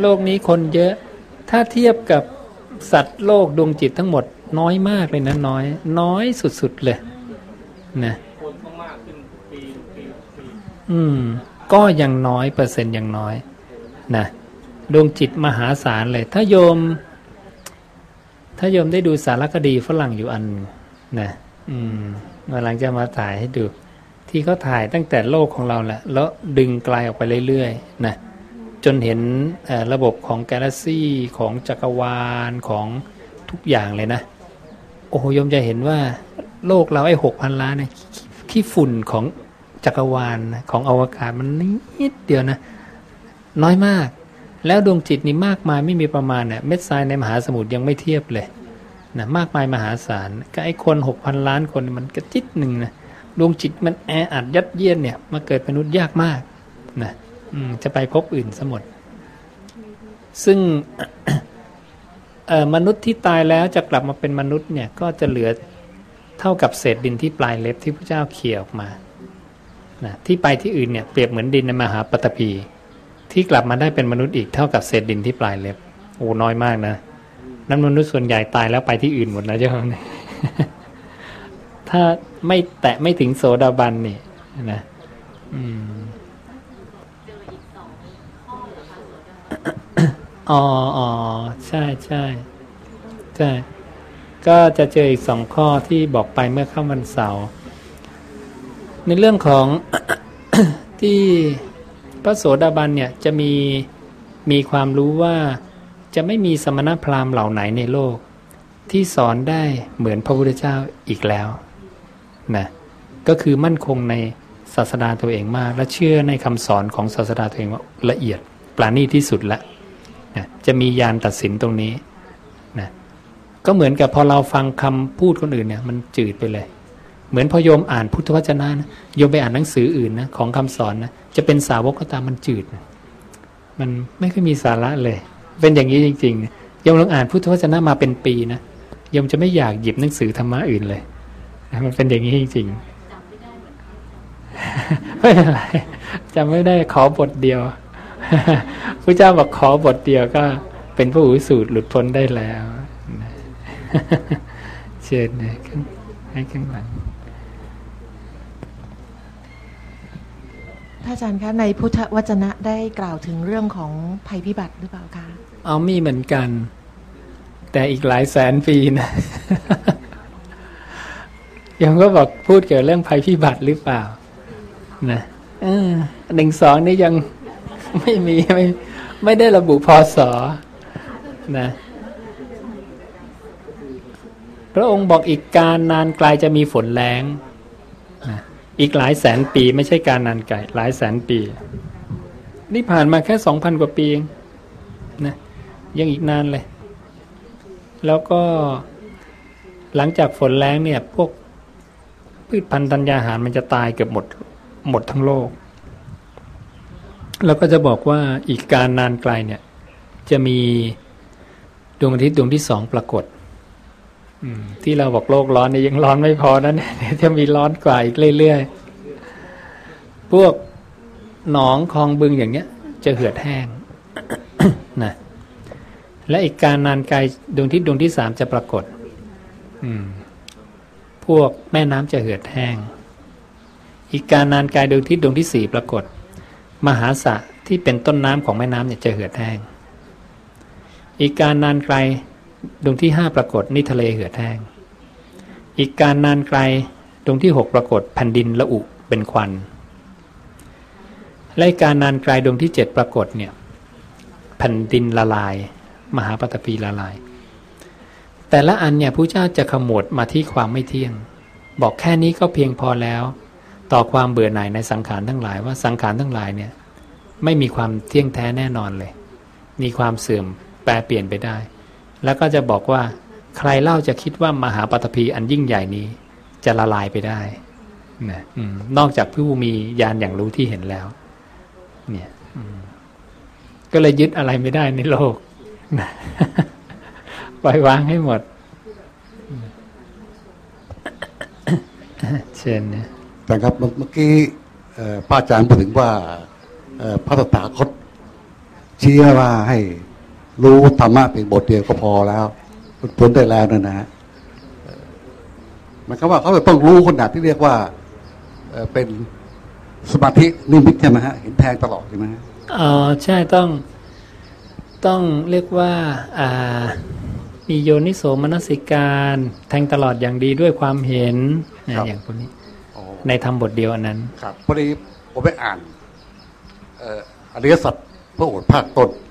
โลกนี้คนเยอะ ถ้าเทียบกับสัตว์โลกดวงจิตทั้งหมด น้อยมากเลยนะน้อย น้อยสุดๆเลยนะอืม ก็ยังน้อยเปอร์เซ็นต์ยังน้อย นะ ดวงจิตมหาศาลเลย ถ้าโยม ถ้าโยมได้ดูสารคดีฝรั่งอยู่อันนะอืมวันหลังจะมาถ่ายให้ดู ที่เขาถ่ายตั้งแต่โลกของเราแหละ แล้วดึงไกลออกไปเรื่อยๆนะจนเห็นระบบของกาแล็กซี่ของจักรวาลของทุกอย่างเลยนะ โอ้โหยมจะเห็นว่าโลกเราไอ้หกพันล้านเนี่ยขี้ฝุ่นของจักรวาลของอวกาศมันนิดเดียวนะ น้อยมาก แล้วดวงจิตนี่มากมายไม่มีประมาณเนี่ยเม็ดทรายในมหาสมุทรยังไม่เทียบเลยนะมากมายมหาศาลก็ไอ้คนหกพันล้านคนมันกระจิตหนึ่งนะดวงจิตมันแออัดยัดเยียดเนี่ยมาเกิดมนุษย์ยากมากนะจะไปพบอื่นสมดซึ่งมนุษย์ที่ตายแล้วจะกลับมาเป็นมนุษย์เนี่ยก็จะเหลือเท่ากับเศษดินที่ปลายเล็บที่พระเจ้าเขี่ยออกมานะที่ไปที่อื่นเนี่ยเปรียบเหมือนดินในมหาปฐพี ที่กลับมาได้เป็นมนุษย์อีกเท่ากับเศษดินที่ปลายเล็บโอ้น้อยมากนะนั้นมนุษย์ส่วนใหญ่ตายแล้วไปที่อื่นหมดนะเจ้าค่ะถ้าไม่แตะไม่ถึงโสดาบันนี่นะอืมอ๋ออ๋อใช่ใช่ใช่ ก็จะเจออีกสองข้อที่บอกไปเมื่อเข้าวันเสาร์ในเรื่องของที่ ระโสดาบันเนี่ยจะมีมีความรู้ว่าจะไม่มีสมณพราหมณ์เหล่าไหนในโลก ที่สอนได้เหมือนพระพุทธเจ้าอีกแล้วนะก็คือมั่นคงในศาสดาตัวเองมาก และเชื่อในคำสอนของศาสดาตัวเองว่าละเอียดปราณีที่สุดแล้วนะจะมียานตัดสินตรงนี้นะก็เหมือนกับพอเราฟังคำพูดคนอื่นเนี่ยมันจืดไปเลย เหมือนพอโยมอ่านพุทธวจนะนะโยมไปอ่านหนังสืออื่นนะของคำสอนนะจะเป็นสาวกก็ตามมันจืดนะมันไม่ค่อยมีสาระเลย เป็นอย่างนี้จริงๆโยมลองอ่านพุทธวจนะมาเป็นปีนะโยมจะไม่อยากหยิบหนังสือธรรมะอื่นเลยมันเป็นอย่างนี้จริงๆไม่เป็นไรจำไม่ได้ขอบทเดียวพระเจ้าบอกขอบทเดียวก็ เป็นผู้อุสูตรหลุดพ้นได้แล้วเชิญนะให้ข้างหลัง ระอาจารย์คะในพุทธวจนะได้กล่าวถึงเรื่องของภัยพิบัติหรือเปล่าคะเอามีเหมือนกัน แต่อีกหลายแสนปีนะยังก็บอกพูดเกี่ยวเรื่องภัยพิบัติหรือเปล่า นะหนึ่งสองนี่ยังไม่มีไม่ไม่ได้ระบุพศนะ พระองค์บอกอีกการนานไกลจะมีฝนแรง อีกหลายแสนปีไม่ใช่การนานไกลหลายแสนปี นี่ผ่านมาแค่สองพันกว่าปีเองนะยังอีกนานเลย แล้วก็หลังจากฝนแรงเนี่ย พวกพืชพันธุ์ธัญญาหารมันจะตายเกือบหมดหมดทั้งโลก แล้วก็จะบอกว่าอีกการนานไกลเนี่ย จะมีดวงอาทิตย์ดวงที่สองปรากฏ ที่เราบอกโลกร้อนนี่ยังร้อนไม่พอนะเนี่ยจะมีร้อนกว่าอีกเรื่อยๆ พวกหนองคลองบึงอย่างเนี้ย จะเหือดแห้งนะและอีกการนานไกลดวงที่ดวงที่สามจะปรากฏ อืม พวกแม่น้ำจะเหือดแห้ง อีกการนานกายดวงที่ดวงที่สี่ปรากฏ มหาสะที่เป็นต้นน้ำของแม่น้ำเนี่ยจะเหือดแห้ง อีกการนานไกล ดวงที่ห้าปรากฏนี่ทะเลเหือดแห้ง อีกการนานไกลดวงที่หกปรากฏแผ่นดินละอุเป็นควันและการนานไกลดวงที่เจ็ดปรากฏเนี่ยแผ่นดินละลาย มหาปฐพีละลาย แต่ละอันเนี่ยพระเจ้าจะขมวดมาที่ความไม่เที่ยง บอกแค่นี้ก็เพียงพอแล้ว ต่อความเบื่อหน่ายในสังขารทั้งหลายว่าสังขารทั้งหลายเนี่ยไม่มีความเที่ยงแท้แน่นอนเลย มีความเสื่อมแปรเปลี่ยนไปได้ แล้วก็จะบอกว่า ใครเล่าจะคิดว่ามหาปฐพีอันยิ่งใหญ่นี้ จะละลายไปได้นะนอกจากผู้มีญาณอย่างรู้ที่เห็นแล้ว เนี่ยก็เลยยึดอะไรไม่ได้ในโลกนะปล่อยวางให้หมด เช่นเนี่ยแต่ครับเมื่อกี้พระอาจารย์พูดถึงว่าพระตถาคตชี้ว่าให้ รู้ธรรมะเป็นบทเดียวก็พอแล้วพ้นได้แล้วนะนะหมายความว่าเขาจะต้องรู้ขนาดที่เรียกว่าเป็นสมาธินิมิตใช่ไหมฮะเห็นแทงตลอดใช่ไหมอ๋อใช่ต้องต้องเรียกว่าอ่ามีโยนิโสมนสิการแทงตลอดอย่างดีด้วยความเห็นนะครับอย่างพวกนี้อ๋อในธรรมบทเดียวอันนั้น ครับพอดีผมไปอ่านเอ่ออริยสัจพระโอษฐ์ภาคต้นอืม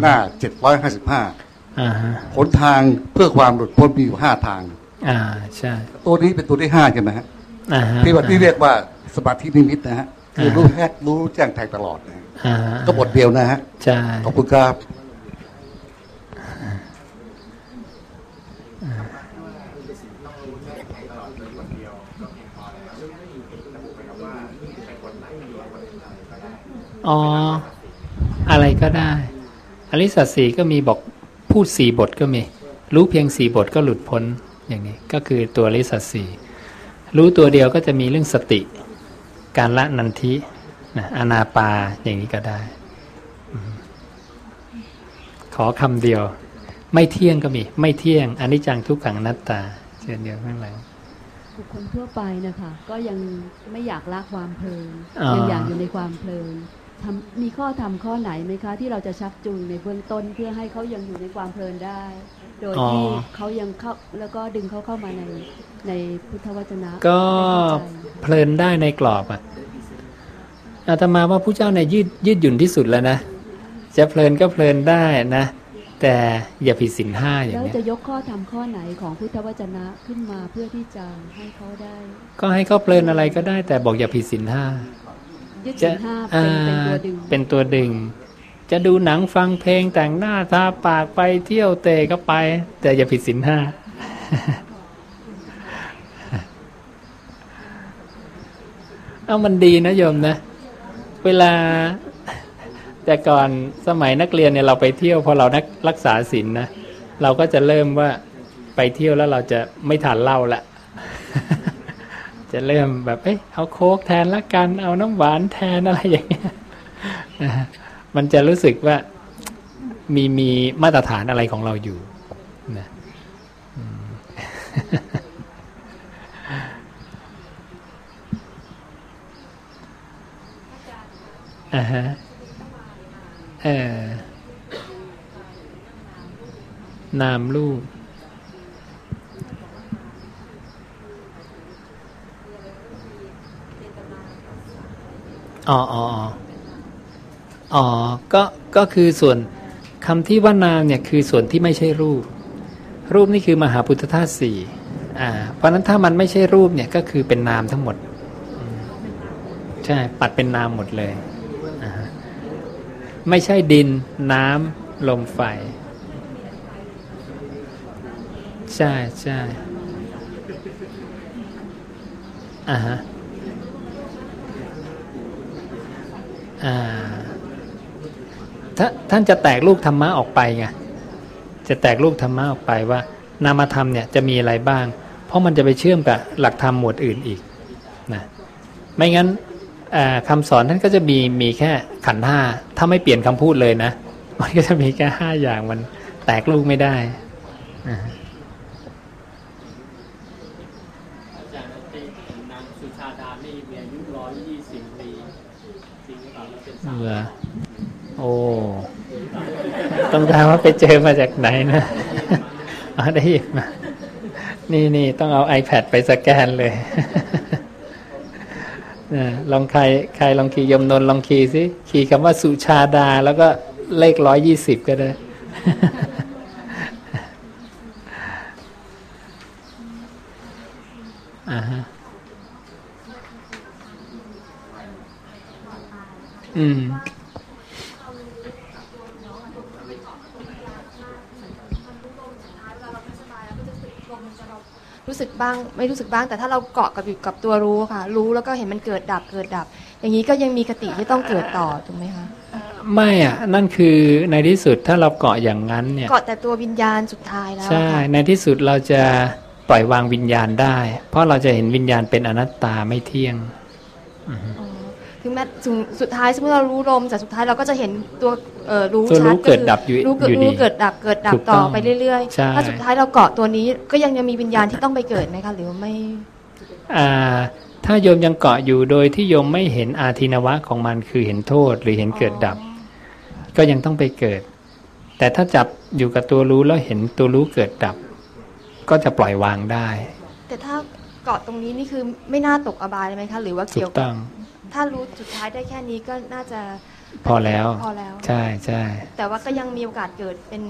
หน้าเจ็ดร้อยห้าสิบห้าอ่าฮะหนทางเพื่อความหลุดพ้นมีอยู่ห้าทาง อ่าใช่ตัวนี้เป็นตัวที่ห้าใช่ไหมฮะอ่าฮะที่ว่าที่เรียกว่าสมาธินิมิตนะฮะคือรู้แท้รู้แจ้งแทงตลอดนะฮะอ่าฮะก็บทเดียวนะฮะใช่ขอบคุณครับอ๋อ อะไรก็ได้อ ริสัตสีก็มีบอกพูดสี่บทก็มี รู้เพียงสี่บทก็หลุดพ้นอย่างนี้ ก็คือตัวอริสัตสีรู้ตัวเดียวก็จะมีเรื่องสติ การละนันทินะอนาปาอย่างนี้ก็ได้อืมขอคำเดียว ไม่เที่ยงก็มี ไม่เที่ยงอนิจจังทุกขังอนัตตาเช่นเดียวข้างหลังบุคคลทั่วไปนะคะ ก็ยังไม่อยากละความเพลินอ่ายัยังอยากอยู่ในความเพลินทำ มีข้อทำข้อไหนไหมคะ ที่เราจะชักจูงในเบื้องต้นเพื่อให้เขายังอยู่ในความเพลินได้ โดยที่เขายังเข้าแล้วก็ดึงเขาเข้ามาในในพุทธวจนะ ก็ให้เข้าใจเพลินได้ในกรอบอะอาตมาว่าผู้เจ้าเนี่ยยืดยืดหยุ่นที่สุดแล้วนะจะเพลินก็เพลินได้นะ แต่อย่าผิดศีลห้าอย่างแล้วเนี้ยจะยกข้อทำข้อไหนของพุทธวจนะขึ้นมาเพื่อที่จะให้เขาได้ ก็ให้เขาเพลินอะไรก็ได้ แต่บอกอย่าผิดศีลห้า ยึดจะศีลห้าเป็นเป็นตัวดึงเป็นตัวดึง จะดูหนังฟังเพลงแต่งหน้าทาปากไปเที่ยวเตะก็ไป แต่อย่าผิดศีลห้าเอามันดีนะโยมนะ เวลา แต่ก่อนสมัยนักเรียนเนี่ยเราไปเที่ยวพอเรานักรักษาศีลนะเราก็จะเริ่มว่าไปเที่ยวแล้วเราจะไม่ทานเหล้าละ จะเริ่มแบบเอ้ยเอาโค้กแทนละกัน เอาน้ำหวานแทนอะไรอย่างเงี้ยมันจะรู้สึกว่ามีมีมาตรฐานอะไรของเราอยู่นะอ่าฮะเออนามรูป อ๋ออ๋ออ๋อก็ก็คือส่วนคำที่ว่านามเนี่ยคือส่วนที่ไม่ใช่รูป รูปนี่คือมหาพุทธธาตุสี่อ่าเพราะนั้นถ้ามันไม่ใช่รูปเนี่ยก็คือเป็นนามทั้งหมดใช่ปัดเป็นนามหมดเลยไม่ใช่ดินน้ำลมไฟ ใช่ใช่อ่าฮะ อ่าถ้า ท่านจะแตกลูกธรรมะออกไปไงจะแตกลูกธรรมะออกไปว่า นามธรรมเนี่ยจะมีอะไรบ้าง เพราะมันจะไปเชื่อมกับหลักธรรมหมวดอื่นอีกนะไม่งั้นอ่าคำสอนท่านก็จะมีมีแค่ขันธ์ห้าถ้าไม่เปลี่ยนคำพูดเลยนะ มันก็จะมีแค่ห้าอย่างมันแตกลูกไม่ได้อ่าจารย์นางสุชาดานี่มีอายุร้อยยี่สิบปีจริงหรือเปล่าแล้ว เหรอโอ้ต้องถามว่าไปเจอมาจากไหนนะอ๋อได้ยินมานี่นี่ต้องเอา iPad ไปสแกนเลยนะลองใครใครลองคียมนนลองคียสิคียคำว่าสุชาดา แล้วก็เลขร้อยยี่สิบก็ได้ อ่าฮะ อืมรู้สึกบ้างไม่รู้สึกบ้างแต่ถ้าเราเกาะกับอยู่กับตัวรู้ค่ะ รู้แล้วก็เห็นมันเกิดดับเกิดดับ อย่างนี้ก็ยังมีกติที่ต้องเกิดต่อถูกไหมคะไม่อะนั่นคือในที่สุดถ้าเราเกาะอย่างนั้นเนี่ยเกาะแต่ตัววิญญาณสุดท้ายแล้วใช่ค่ะในที่สุดเราจะปล่อยวางวิญญาณได้ เพราะเราจะเห็นวิญญาณเป็นอนัตตาไม่เที่ยงอือฮึ ถึงแม้ถึงสุดท้ายสมมติเรารู้ลมแต่สุดท้ายเราก็จะเห็นตัวเอ่อรู้ตัวรู้ชัดเกิดดับอยู่รู้เกิดอยู่ดีรู้เกิดดับเกิดดับถูกต้ต่อองไปเรื่อยใช่ ๆ ถ้าสุดท้ายเราเกาะตัวนี้ก็ยังยังมีวิญญาณที่ต้องไปเกิดไหมคะหรือว่าไม่ อ่าถ้าโยมยังเกาะอยู่โดยที่โยมไม่เห็นอาทินวะของมันคือเห็นโทษหรือเห็นเกิดดับ ก็ยังต้องไปเกิด แต่ถ้าจับอยู่กับตัวรู้แล้วเห็นตัวรู้เกิดดับ ก็จะปล่อยวางได้แต่ถ้าเกาะตรงนี้นี่คือไม่น่าตกอบายเลยไหมคะ หรือว่าถูเกี่ยวกกัต้บอง ถ้ารู้สุดท้ายได้แค่นี้ก็น่าจะพอแล้ว พอแล้ว ใช่ใช่แต่ว่าก็ยังมีโอกาสเกิดเป็น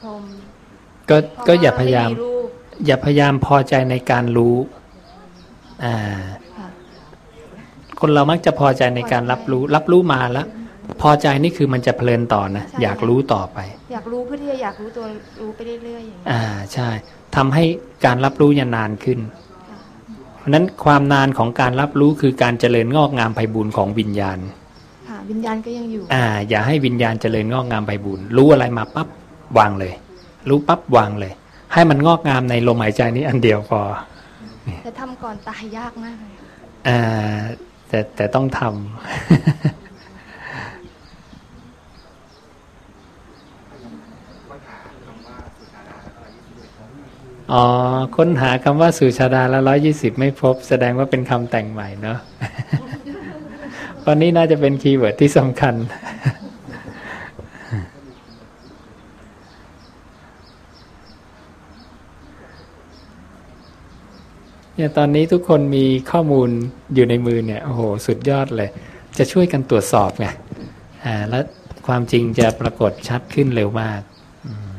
พรหมก็เพระก็อย่าพยายามไรูปอย่าพยายามพอใจในการรู้อ่าค่ะคนเรามักจะพอใจในการรับรู้ รับรู้มาแล้ว พอใจนี่คือมันจะเพลินต่อนะอยากรู้ต่อไป อยากรู้เพื่อที่จะอยากรู้ตัวรู้ไปเรื่อยๆอย่างนี้อ่าใช่ทำให้การรับรู้ยนานขึ้น เพราะฉะนั้นความนานของการรับรู้คือการเจริญงอกงามไพบูรณ์ของวิญญาณค่ะวิญญาณก็ยังอยู่อ่า อย่าให้วิญญาณเจริญงอกงามไพบูรณ์รู้อะไรมาปั๊บวางเลย รู้ปั๊บวางเลย ให้มันงอกงามในลมหายใจนี้อันเดียวพอแต่ทำก่อนตายยากมากเลยอ่าแต่แต่ต้องทำ อ๋อ ค้นหาคำว่าสุชาดาล้วร้อยยี่สิบไม่พบ แสดงว่าเป็นคำแต่งใหม่เนาะวันนี้น่าจะเป็น keyword ที่สำคัญ เนี่ยตอนนี้ทุกคนมีข้อมูลอยู่ในมือเนี่ย โอ้โห สุดยอดเลย จะช่วยกันตรวจสอบไง อ่า แล้วความจริงจะปรากฏชัดขึ้นเร็วมาก อืม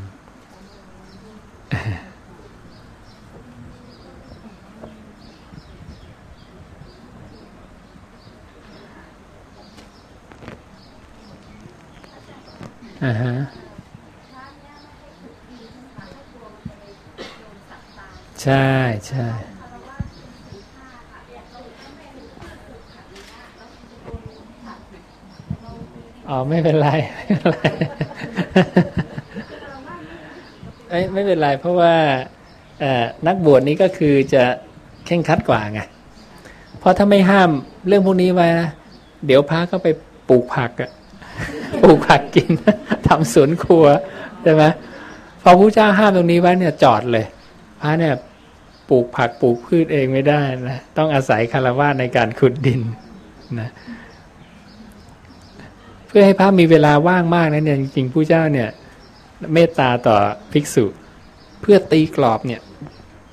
อ่าฮะใช่ใช่อ๋อไม่เป็นไรไม่เป็นไรเอ้ไม่เป็นไร เพราะว่าเอ่อนักบวชนี้ก็คือจะเข่งคัดกว่าไงเพราะถ้าไม่ห้ามเรื่องพวกนี้ไว้นะเดี๋ยวพระก็ไปปลูกผักอะ ปลูกผักกินทำสวนครัวใช่ไหมพอพระเจ้าห้ามตรงนี้ไว้เนี่ยจอดเลยพระเนี่ยปลูกผักปลูกพืชเองไม่ได้นะต้องอาศัยคารวะในการขุดดินนะเพื่อให้พระมีเวลาว่างมากนะเนี่ยจริงๆผู้เจ้าเนี่ย เมตตาต่อภิกษุ เพื่อตีกรอบเนี่ย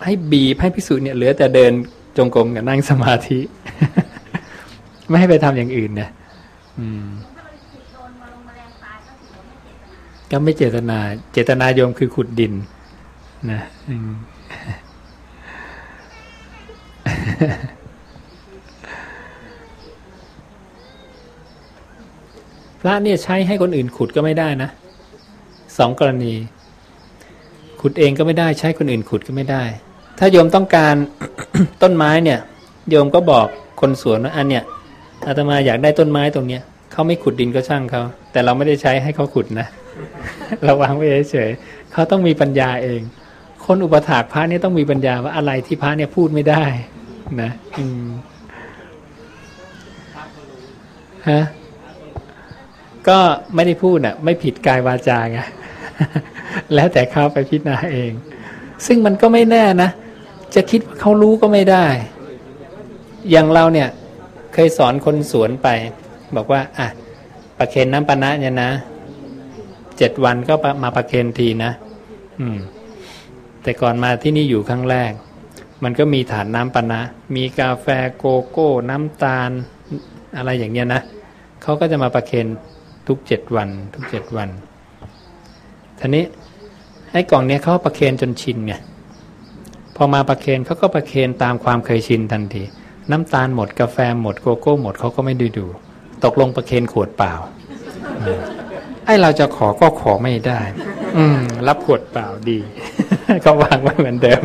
ให้บีบให้ภิกษุเนี่ยเหลือแต่เดินจงกรมกับนั่งสมาธิ ไม่ให้ไปทำอย่างอื่นนะอืม ก็ไม่เจตนา เจตนาโยมคือขุดดินนะพระเนี่ยใช้ให้คนอื่นขุดก็ไม่ได้นะสองกรณี ขุดเองก็ไม่ได้ ใช้คนอื่นขุดก็ไม่ได้ ถ้าโยมต้องการต้นไม้เนี่ย โยมก็บอกคนสวนว่าอันเนี้ยอาตมาอยากได้ต้นไม้ตรงเนี้ยเขาไม่ขุดดินก็ช่างเขาแต่เราไม่ได้ใช้ให้เขาขุดนะ ราวางไว้เฉยๆเขาต้องมีปัญญาเอง คนอุปถากพระเนี่ยต้องมีปัญญาว่าอะไรที่พระเนี่ยพูดไม่ได้ นะอืมฮะก็ไม่ได้พูดอะ ไม่ผิดกายวาจาไงแล้วแต่เขาไปพิจารณาเอง ซึ่งมันก็ไม่แน่นะ จะคิดว่าเขารู้ก็ไม่ได้ อย่างเราเนี่ย เคยสอนคนสวนไป บอกว่า อะประเคนน้ำปานะเนี่ยนะ เจ็ดวันก็มาประเคนทีนะอืม แต่ก่อนมาที่นี่อยู่ครั้งแรก มันก็มีฐานน้ำปนะ มีกาแฟโกโก้ น้ำตาลอะไรอย่างเงี้ยนะเขาก็จะมาประเคนทุกเจ็ดวัน ทุกเจ็ดวันทีนี้ไอ้กล่องเนี้ยเขาประเคนจนชินไงพอมาประเคนเขาก็ประเคนตามความเคยชินทันที น้ำตาลหมดกาแฟหมดโกโก้ หมดเขาก็ไม่ดูดู ตกลงประเคนขวดเปล่า ไอ้เราจะขอก็ขอไม่ได้ อืม รับขวดเปล่าดี ก็วางไว้เหมือนเดิม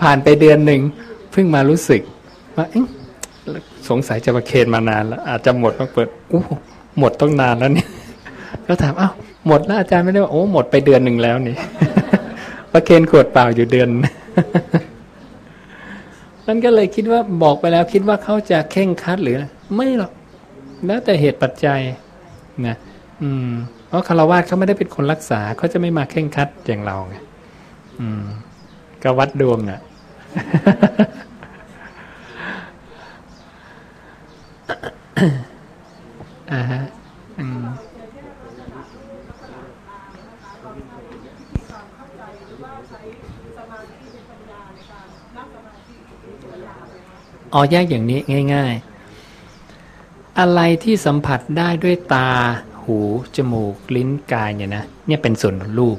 ผ่านไปเดือนหนึ่งเพิ่งมารู้สึกว่าเอ๊ะสงสัยจะประเคนมานานแล้ว อาจจะหมดมาเปิดอู้หมดต้องนานแล้วเนี่ยก็ถามอ้าวหมดแล้วอาจารย์ไม่ได้ว่าโอ้หมดไปเดือนหนึ่งแล้วนี่ประเคนขวดเปล่าอยู่เดือนนั่นก็เลยคิดว่าบอกไปแล้วคิดว่าเขาจะเข่งครัดหรือ ไม่หรอก แล้วแต่เหตุปัจจัยนะ อืม เพราะคารวะเขาไม่ได้เป็นคนรักษาเขาจะไม่มาเข่งคัดอย่างเราไงอืมก็วัดดวงอะอ๋อแยกอย่างนี้ง่าย ๆ อะไรที่สัมผัสได้ด้วยตา หู จมูก ลิ้นกายเนี่ยนะเนี่ยเป็นส่วนรูป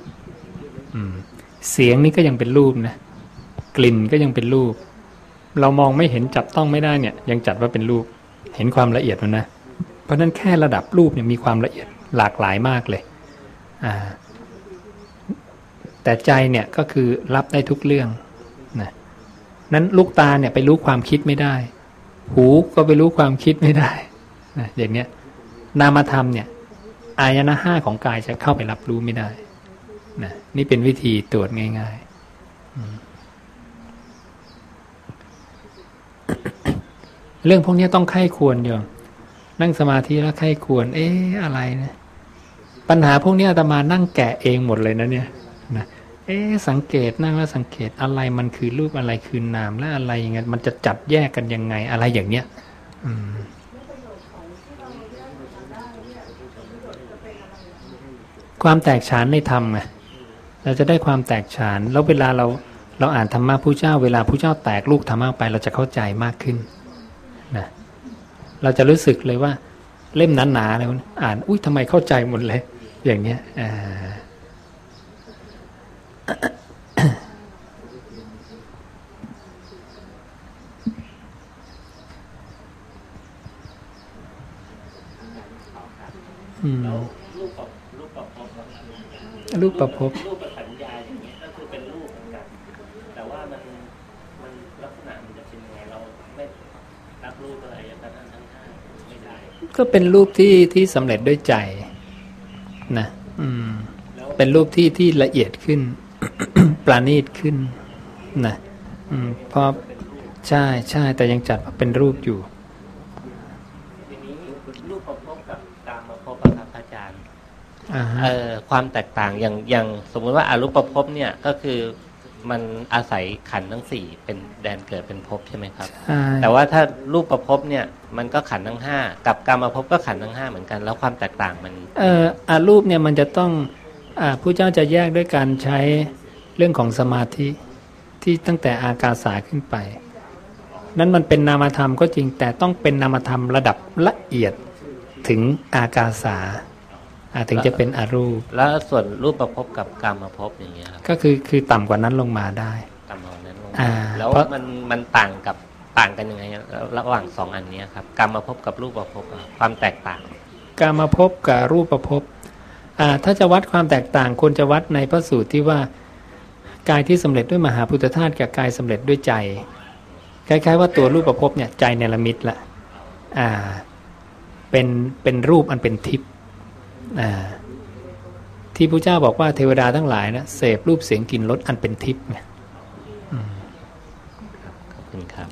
เสียงนี่ก็ยังเป็นรูปนะกลิ่นก็ยังเป็นรูป เรามองไม่เห็นจับต้องไม่ได้เนี่ย ยังจัดว่าเป็นรูป เห็นความละเอียดมันนะเพราะฉะนั้นแค่ระดับรูปเนี่ยมีความละเอียดหลากหลายมากเลยอ่าแต่ใจเนี่ยก็คือรับได้ทุกเรื่องนะนั้นลูกตาเนี่ยไปรู้ความคิดไม่ได้ หูก็ไปรู้ความคิดไม่ได้นะอย่างเนี้ยนามธรรมเนี่ย อายนะห้าของกายจะเข้าไปรับรู้ไม่ได้นะนี่เป็นวิธีตรวจง่ายๆ เรื่องพวกนี้ต้องไข้ควรโยมนั่งสมาธิแล้วไข้ควร เอ๊ะอะไรนะปัญหาพวกนี้อาตมานั่งแกะเองหมดเลยนะเนี่ยนะเอ๊ะสังเกตนั่งแล้วสังเกตอะไรมันคือรูปอะไรคือนามและอะไรอยังไงมันจะจับแยกกันยังไงอะไรอย่างเนี้ย อืม ความแตกฉานในธรรมไงเราจะได้ความแตกฉานแล้วเวลาเราเราอ่านธรรมะผู้เจ้า เวลาผู้เจ้าแตกลูกธรรมะไป เราจะเข้าใจมากขึ้นนะเราจะรู้สึกเลยว่า เล่มหนาๆเลยอ่านอุ้ยทำไมเข้าใจหมดเลย อย่างเนี้ยอ่าอืม รูปประพบรูปประสัญญาอย่างเงี้ยก็คือเป็นรูปเหมือนกันแต่ว่ามันมันลักษณะมันจะเป็นยังไงเราไม่รับรูปอะไรอย่างนั้นทั้งห้าไม่ได้ก็เป็นรูปที่ที่สำเร็จด้วยใจนะอืมเป็นรูปที่ที่ละเอียดขึ้น ปราณีตขึ้นนะอืมเพราะใช่ใช่แต่ยังจัดว่าเป็นรูปอยู่ ทีนี้รูปประพบกับกามประพบอะครับอาจารย์ อ่าฮะ เอ่อความแตกต่างอย่างอย่างสมมุติว่าอารูปประพบเนี่ยก็คือมันอาศัยขันธ์ทั้งสี่เป็นแดนเกิดเป็นภพใช่ไหมครับใช่แต่ว่าถ้ารูปประพบเนี่ยมันก็ขันธ์ทั้งห้ากับกรรมภพก็ขันธ์ทั้งห้าเหมือนกัน แล้วความแตกต่างมันเอ่ออารูปเนี่ยมันจะต้องอ่าผู้เจ้าจะแยกด้วยการใช้เรื่องของสมาธิที่ตั้งแต่อากาสาขึ้นไป นั้นมันเป็นนามธรรมก็จริงแต่ต้องเป็นนามธรรมระดับละเอียดถึงอากาสาอ่า ถึงจะเป็นอารูป แล้วส่วนรูปประพบกับกรรมภพอย่างเงี้ยครับก็คือคือต่ำกว่านั้นลงมาได้ต่ำกว่านั้นลงอ่ามาแล้วเพราะมันมันต่างกับต่างกันยังไงระหว่างสองอันเนี้ยครับกรรมภพกับรูปประพบอะความแตกต่างกามาพบกับรูปประพบอ่าถ้าจะวัดความแตกต่างควรจะวัดในพระสูตรที่ว่ากายที่สำเร็จด้วยมหาพุทธธาตุกับกายสำเร็จด้วยใจ คล้าย ๆ ว่าตัวรูปประพบเนี่ยใจเนรมิตละอ่าเป็นเป็นรูปอันเป็นทิพย์อ่า ที่พระเจ้าบอกว่าเทวดาทั้งหลายนะเสพรูปเสียงกลิ่นรสอันเป็นทิพย์ไงอืมขอบคุณครับ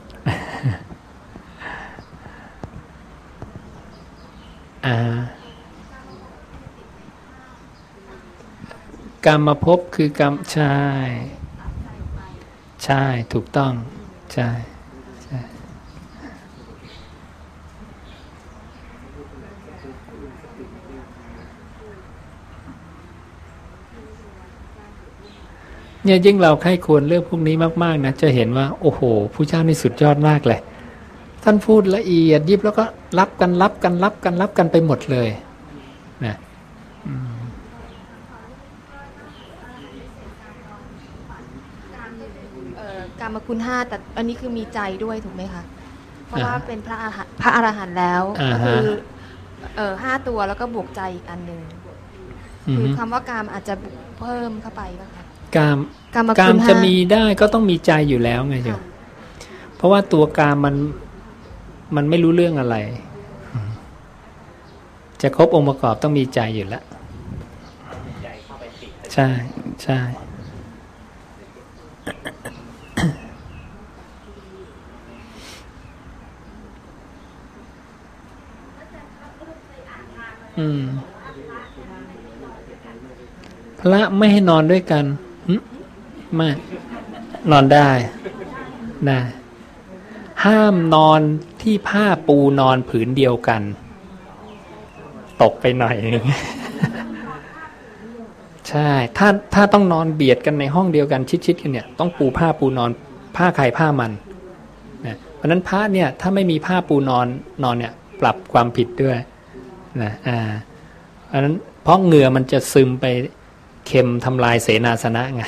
อ่ากรรมภพคือกรรมใช่ ใช่ถูกต้อง ใช่ เนี่ยยิ่งเราใคร่ควรเรื่องพวกนี้มากๆนะจะเห็นว่า โอ้โหผู้เจ้านี่สุดยอดมากเลย ท่านพูดละเอียดยิบแล้วก็รับกันรับกันรับกันรับกันไปหมดเลยนะอืมเอ่อการมาคุณห้าแต่อันนี้คือมีใจด้วยถูกไหมคะเพราะว่าเป็นพระอาหารพระอรหันต์แล้วอ่าก็ฮะคือเอ่อห้าตัวแล้วก็บวกใจอีกอันหนึ่งอือคือฮึคำว่ากามอาจจะเพิ่มเข้าไปป่ะคะ กามกามคุณกามจะห้ามีมีได้ก็ต้องมีใจอยู่แล้วไงโยมเพราะว่าตัวกามมันมันไม่รู้เรื่องอะไรอืมจะครบองค์ประกอบต้องมีใจอยู่แล้วใช่ใช่อืมพระไม่ให้นอนด้วยกันหึ ไม่ นอนได้ได้ห้ามนอนที่ผ้าปูนอนผืนเดียวกัน ตกไปหน่อยนึงใช่ ถ้าถ้าต้องนอนเบียดกันในห้องเดียวกันชิดๆกันเนี่ย ต้องปูผ้าปูนอน ผ้าใครผ้ามันนะราะนั้นพระเนี่ย ถ้าไม่มีผ้าปูนอนนอนเนี่ย ปรับความผิดด้วยนะอ่าเพราะนั้นเพราะเหงื่อมันจะซึมไป เค็มทำลายเสนาสนะไง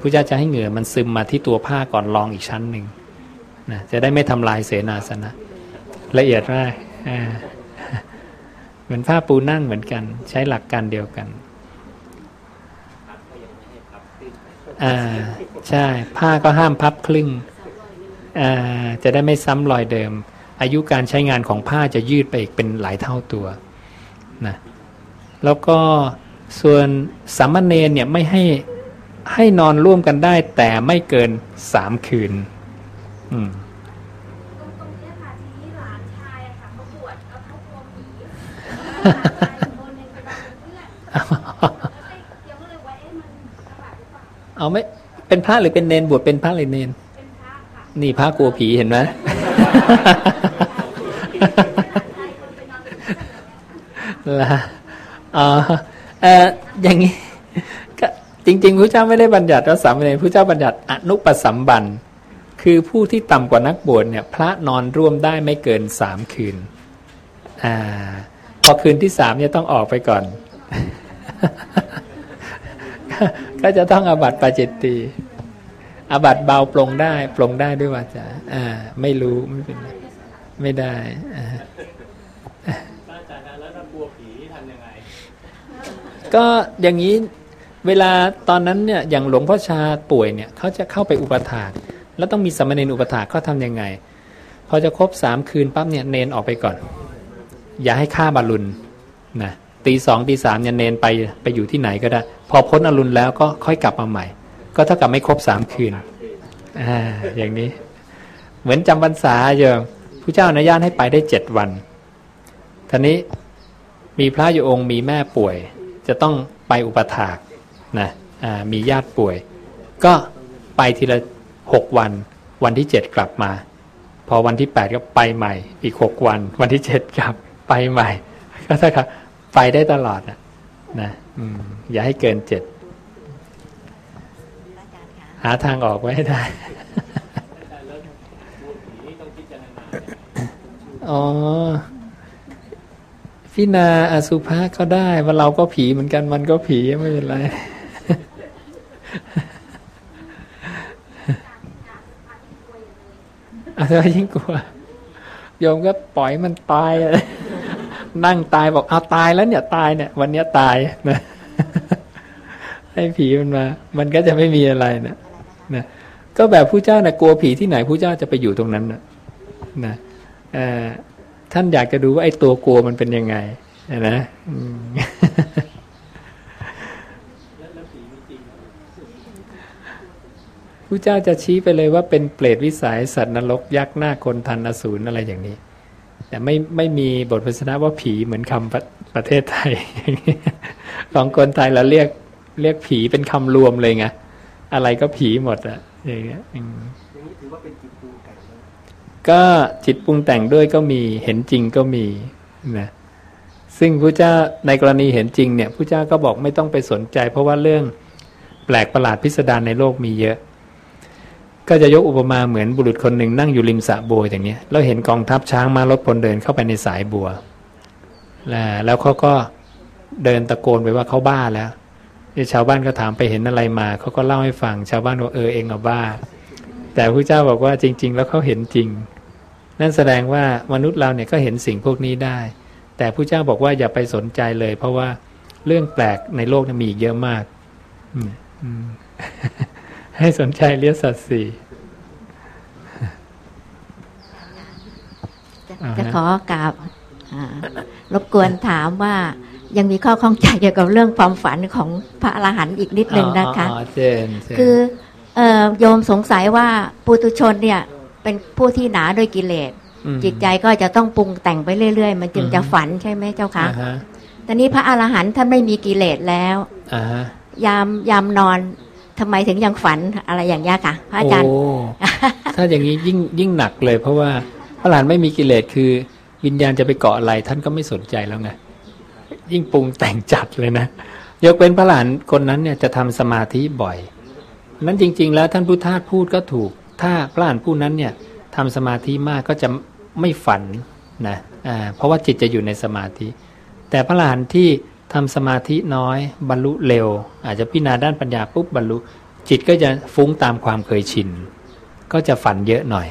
พระเจ้าจะให้เหงื่อมันซึมมาที่ตัวผ้าก่อนรองอีกชั้นหนึ่งนะจะได้ไม่ทำลายเสนาสนะ ละเอียดมากเหมือนผ้าปูนั่งเหมือนกัน ใช้หลักการเดียวกันอ่าใช่ ผ้าก็ห้ามพับครึ่งอ่าจะได้ไม่ซ้ำรอยเดิม อายุการใช้งานของผ้าจะยืดไปอีกเป็นหลายเท่าตัวนะแล้วก็ ส่วนสามเณรเนี่ยไม่ให้ให้นอนร่วมกันได้ แต่ไม่เกินสามคืน อืมเอาไม่เป็นพระหรือเป็นเนนบวชเป็นพระหรือเนนนี่พระกลัวผีเห็นไหมล่ะอ๋อ เอออย่างนี้ก็จริงๆพระเจ้าไม่ได้บัญญัติว่าสามเณรพระเจ้าบัญญัติอนุปสัมบันคือผู้ที่ต่ำกว่านักบวชเนี่ย พระนอนร่วมได้ไม่เกินสามคืนอ่าพอคืนที่สามเนี่ยต้องออกไปก่อน ก็จะต้องอาบัติปาจิตตีอาบัติเบาปลงได้ ปลงได้ด้วยวาจาอ่า ไม่รู้ไม่เป็นไรไม่ได้อ่าจารย์แล้วถ้ากลัวผีทำยังไง ก็อย่างนี้เวลาตอนนั้นเนี่ยอย่างหลวงพ่อชาป่วยเนี่ยเขาจะเข้าไปอุปถากแล้วต้องมีสามเณรอุปถากเขาทำยังไง พอจะครบสามคืนปั๊บเนี่ยเนนออกไปก่อน อย่าให้ฆ่าบาลุนนะตีสองตีสามเนี่ยเนนไปไปอยู่ที่ไหนก็ได้ พอพ้นอรุณแล้วก็ค่อยกลับมาใหม่ ก็เท่ากับไม่ครบสามคืนอ่าอย่างนี้ เหมือนจำพรรษาเยอะผู้เจ้าอนุญาตให้ไปได้เจ็ดวันท่านี้มีพระอยู่องค์มีแม่ป่วย จะต้องไปอุปถากนะอ่ามีญาติป่วย ก็ไปทีละหกวัน วันที่เจ็ดกลับมา พอวันที่แปดก็ไปใหม่ อีกหกวัน วันที่เจ็ดกลับไปใหม่ ก็ถ้าครับไปได้ตลอดนะนะอืมอย่าให้เกินเจ็ดหาทางออกไว้ให้ได้อ๋อ พี่นาอสุภะก็ได้ว่าเราก็ผีเหมือนกันมันก็ผีไม่เป็นไรอะไรยิ่งกลัวโยมก็ปล่อยมันตายนั่งตายบอกเอาตายแล้วเนี่ยตายเนี่ย วันเนี้ยตายนะให้ผีมันมา มันก็จะไม่มีอะไรนะนะก็แบบผู้เจ้านะกลัวผีที่ไหนผู้เจ้าจะไปอยู่ตรงนั้นนะนะเอ่อ ท่านอยากจะดูว่าไอ้ตัวกลัวมันเป็นยังไงนะอืมผู้เจ้าจะชี้ไปเลยว่าเป็นเปรตวิสัยสัตว์นรกยักษ์หน้าคนทันอสูรอะไรอย่างนี้ แต่ไม่ไม่มีบทพจนะว่าผีเหมือนคำประประเทศไทยของคนไทยเราเรียกเรียกผีเป็นคำรวมเลยไงอะไรก็ผีหมดอะอย่างเงี้ยอืม ก็จิตปรุงแต่งด้วยก็มีเห็นจริงก็มีนะซึ่งพระเจ้าในกรณีเห็นจริงเนี่ยพระเจ้าก็บอกไม่ต้องไปสนใจ เพราะว่าเรื่องแปลกประหลาดพิสดารในโลกมีเยอะ ก็จะยกอุปมาเหมือนบุรุษคนหนึ่งนั่งอยู่ริมสระบัวอย่างนี้แล้วเห็นกองทัพช้างมารถพลเดินเข้าไปในสายบัว แล้วเขาก็เดินตะโกนไปว่าเขาบ้าแล้วชาวบ้านก็ถามไปเห็นอะไรมาเขาก็เล่าให้ฟัง ชาวบ้านบอกเออเองเอาบ้า แต่พระเจ้าบอกว่าจริง ๆ แล้วเขาเห็นจริง นั่นแสดงว่ามนุษย์เราเนี่ยก็เห็นสิ่งพวกนี้ได้ แต่พระเจ้าบอกว่าอย่าไปสนใจเลย เพราะว่าเรื่องแปลกในโลกมีอีกเยอะมากอืมอืมให้สนใจเรียสัตสี่จะขอกราบอ่ารบกวนถามว่ายังมีข้อข้องใจเกี่ยวกับเรื่องความฝันของพระอรหันต์อีกนิดนึงนะคะอ๋อเจนเจนคือเอ่อโยมสงสัยว่าปุถุชนเนี่ย เป็นผู้ที่หนาด้วยกิเลสอืมจิตใจก็จะต้องปรุงแต่งไปเรื่อย ๆ มันจึงจะอืมฝันใช่ไหมเจ้าคะอ่าฮะตอนนี้พระอรหันต์ท่านไม่มีกิเลสแล้วอ่าฮะยามยามนอนทำไมถึงยังฝันอะไรอย่างเงี้ยค่ะ พระอาจารย์โอ้ถ้าอย่างนี้ยิ่งยิ่งหนักเลย เพราะว่าพระหลานไม่มีกิเลสคือวิญญาณจะไปเกาะอะไร ท่านก็ไม่สนใจแล้วไงยิ่งปรุงแต่งจัดเลยนะยกเป็นพระหลานคนนั้นเนี่ยจะทำสมาธิบ่อย นั้นจริง ๆ แล้วท่านพุทธทาสพูดก็ถูก ถ้าพระหลานผู้นั้นเนี่ยทำสมาธิมากก็จะไม่ฝันนะเพราะว่าจิตจะอยู่ในสมาธิ แต่พระอรหันต์ที่ทำสมาธิน้อยบรรลุเร็ว อาจจะพิจารณาด้านปัญญาปุ๊บบรรลุ จิตก็จะฟุ้งตามความเคยชิน ก็จะฝันเยอะหน่อย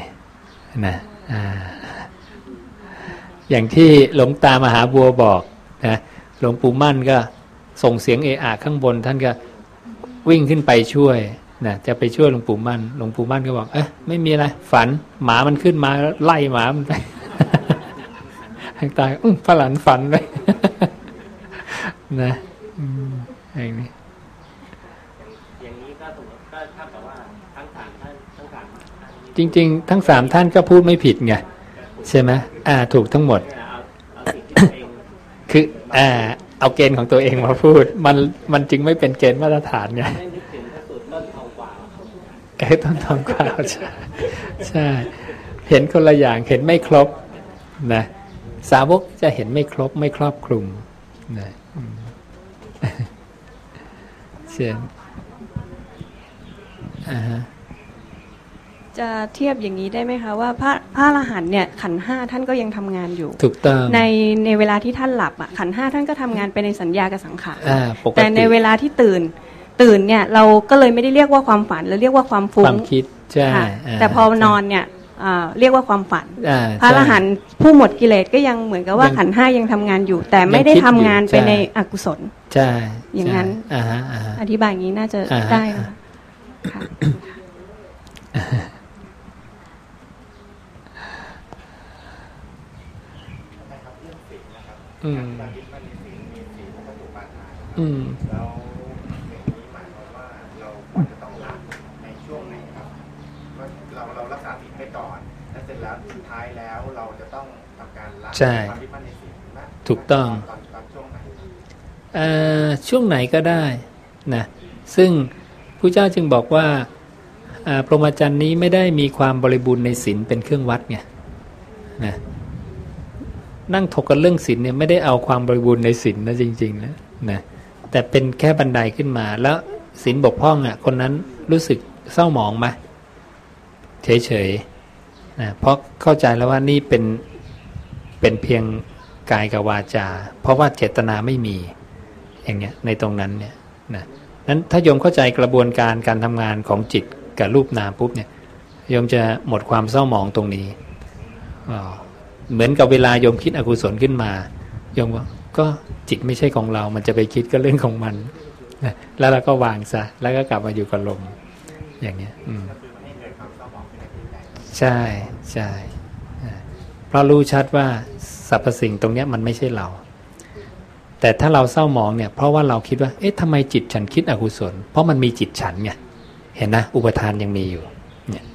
นะอ่าอย่างที่หลวงตามหาบัวบอกนะหลวงปู่มั่นก็ส่งเสียงเอะอะข้างบนท่านก็วิ่งขึ้นไปช่วย นะจะไปช่วยหลวงปู่มั่นหลวงปู่มั่นก็บอก เอ๊ะไม่มีอะไรฝันหมามันขึ้นมาไล่หมามันไปทางตายอื้อพระหลันฝันไปนะอืมอย่างนี้อย่างนี้ก็ถูกก็เท่ากับว่าทั้งสามท่านทั้งสามท่านนี้จริง ๆ ทั้งสามท่านก็พูดไม่ผิดไงใช่ไหมอ่า ถูกทั้งหมดเอาเอาสิ่งที่ตัวเองคืออ่าเอาเกณฑ์ของตัวเองมาพูด มันมันจึงไม่เป็นเกณฑ์มาตรฐานไง เอ้ต้องทำข่าวใช่ใช่ เห็นคนละอย่างเห็นไม่ครบนะสาวกจะเห็นไม่ครบไม่ครอบคลุมนะอืมเช่นอ่าฮะจะเทียบอย่างนี้ได้ไหมคะว่าพระพระอรหันต์เนี่ยขันธ์ห้าท่านก็ยังทำงานอยู่ ถูกต้องในในเวลาที่ท่านหลับอะขันธ์ห้าท่านก็ทำงานไปในสัญญากับสังขารอ่าปกติแต่ในเวลาที่ตื่น ตื่นเนี่ยเราก็เลยไม่ได้เรียกว่าความฝันเราเรียกว่าความฟุ้ความคิดใช่ค่ะอ่าแต่พอนอนเนี่ยอ่าเรียกว่าความฝันอ่าพระอรใช่หันต์ผู้หมดกิเลสก็ยังเหมือนกับว่ายังขันธ์ห้ายังทำงานอยู่ แต่ไม่ได้ยังคิดทำงานอยู่ไปใช่ในอกุศลใช่อย่างนั้นใช่อ่าฮะอ่าฮะอธิบายอย่างนี้น่าจะอ่าฮะได้นะคะค่ะอืมอืม ใช่ ถูกต้องช่วงไหนก็ได้นะซึ่งผู้เจ้าจึงบอกว่าพรหมจรรย์นี้ไม่ได้มีความบริบูรณ์ในศีลเป็นเครื่องวัดไงนะนั่งถกกันเรื่องศีลเนี่ยไม่ได้เอาความบริบูรณ์ในศีลนะจริงๆนะนะแต่เป็นแค่บันไดขึ้นมา แล้วศีลบกพร่องอะคนนั้นรู้สึกเศร้าหมองไหมเฉยๆนะเพราะเข้าใจแล้วว่านี่เป็น เป็นเพียงกายกับวาจา เพราะว่าเจตนาไม่มี อย่างเงี้ยในตรงนั้นเนี่ยนะนั้นถ้าโยมเข้าใจกระบวนการการทำงานของจิตกับรูปนามปุ๊บเนี่ยโยมจะหมดความเศร้าหมองตรงนี้เหมือนกับเวลาโยมคิดอกุศลขึ้นมาโยมว่าก็จิตไม่ใช่ของเรา มันจะไปคิดก็เรื่องของมันแล้วเราก็วางซะแล้วก็กลับมาอยู่กับลมอย่างเนี้ยอืมใช่ใช่เพราะรู้ชัดว่า สรรพสิ่งตรงเนี้ยมันไม่ใช่เรา แต่ถ้าเราเศร้าหมองเนี่ยเพราะว่าเราคิดว่า เอ๊ะทำไมจิตฉันคิดอกุศล เพราะมันมีจิตฉันไงเห็นนะ อุปทานยังมีอยู่เนี่ย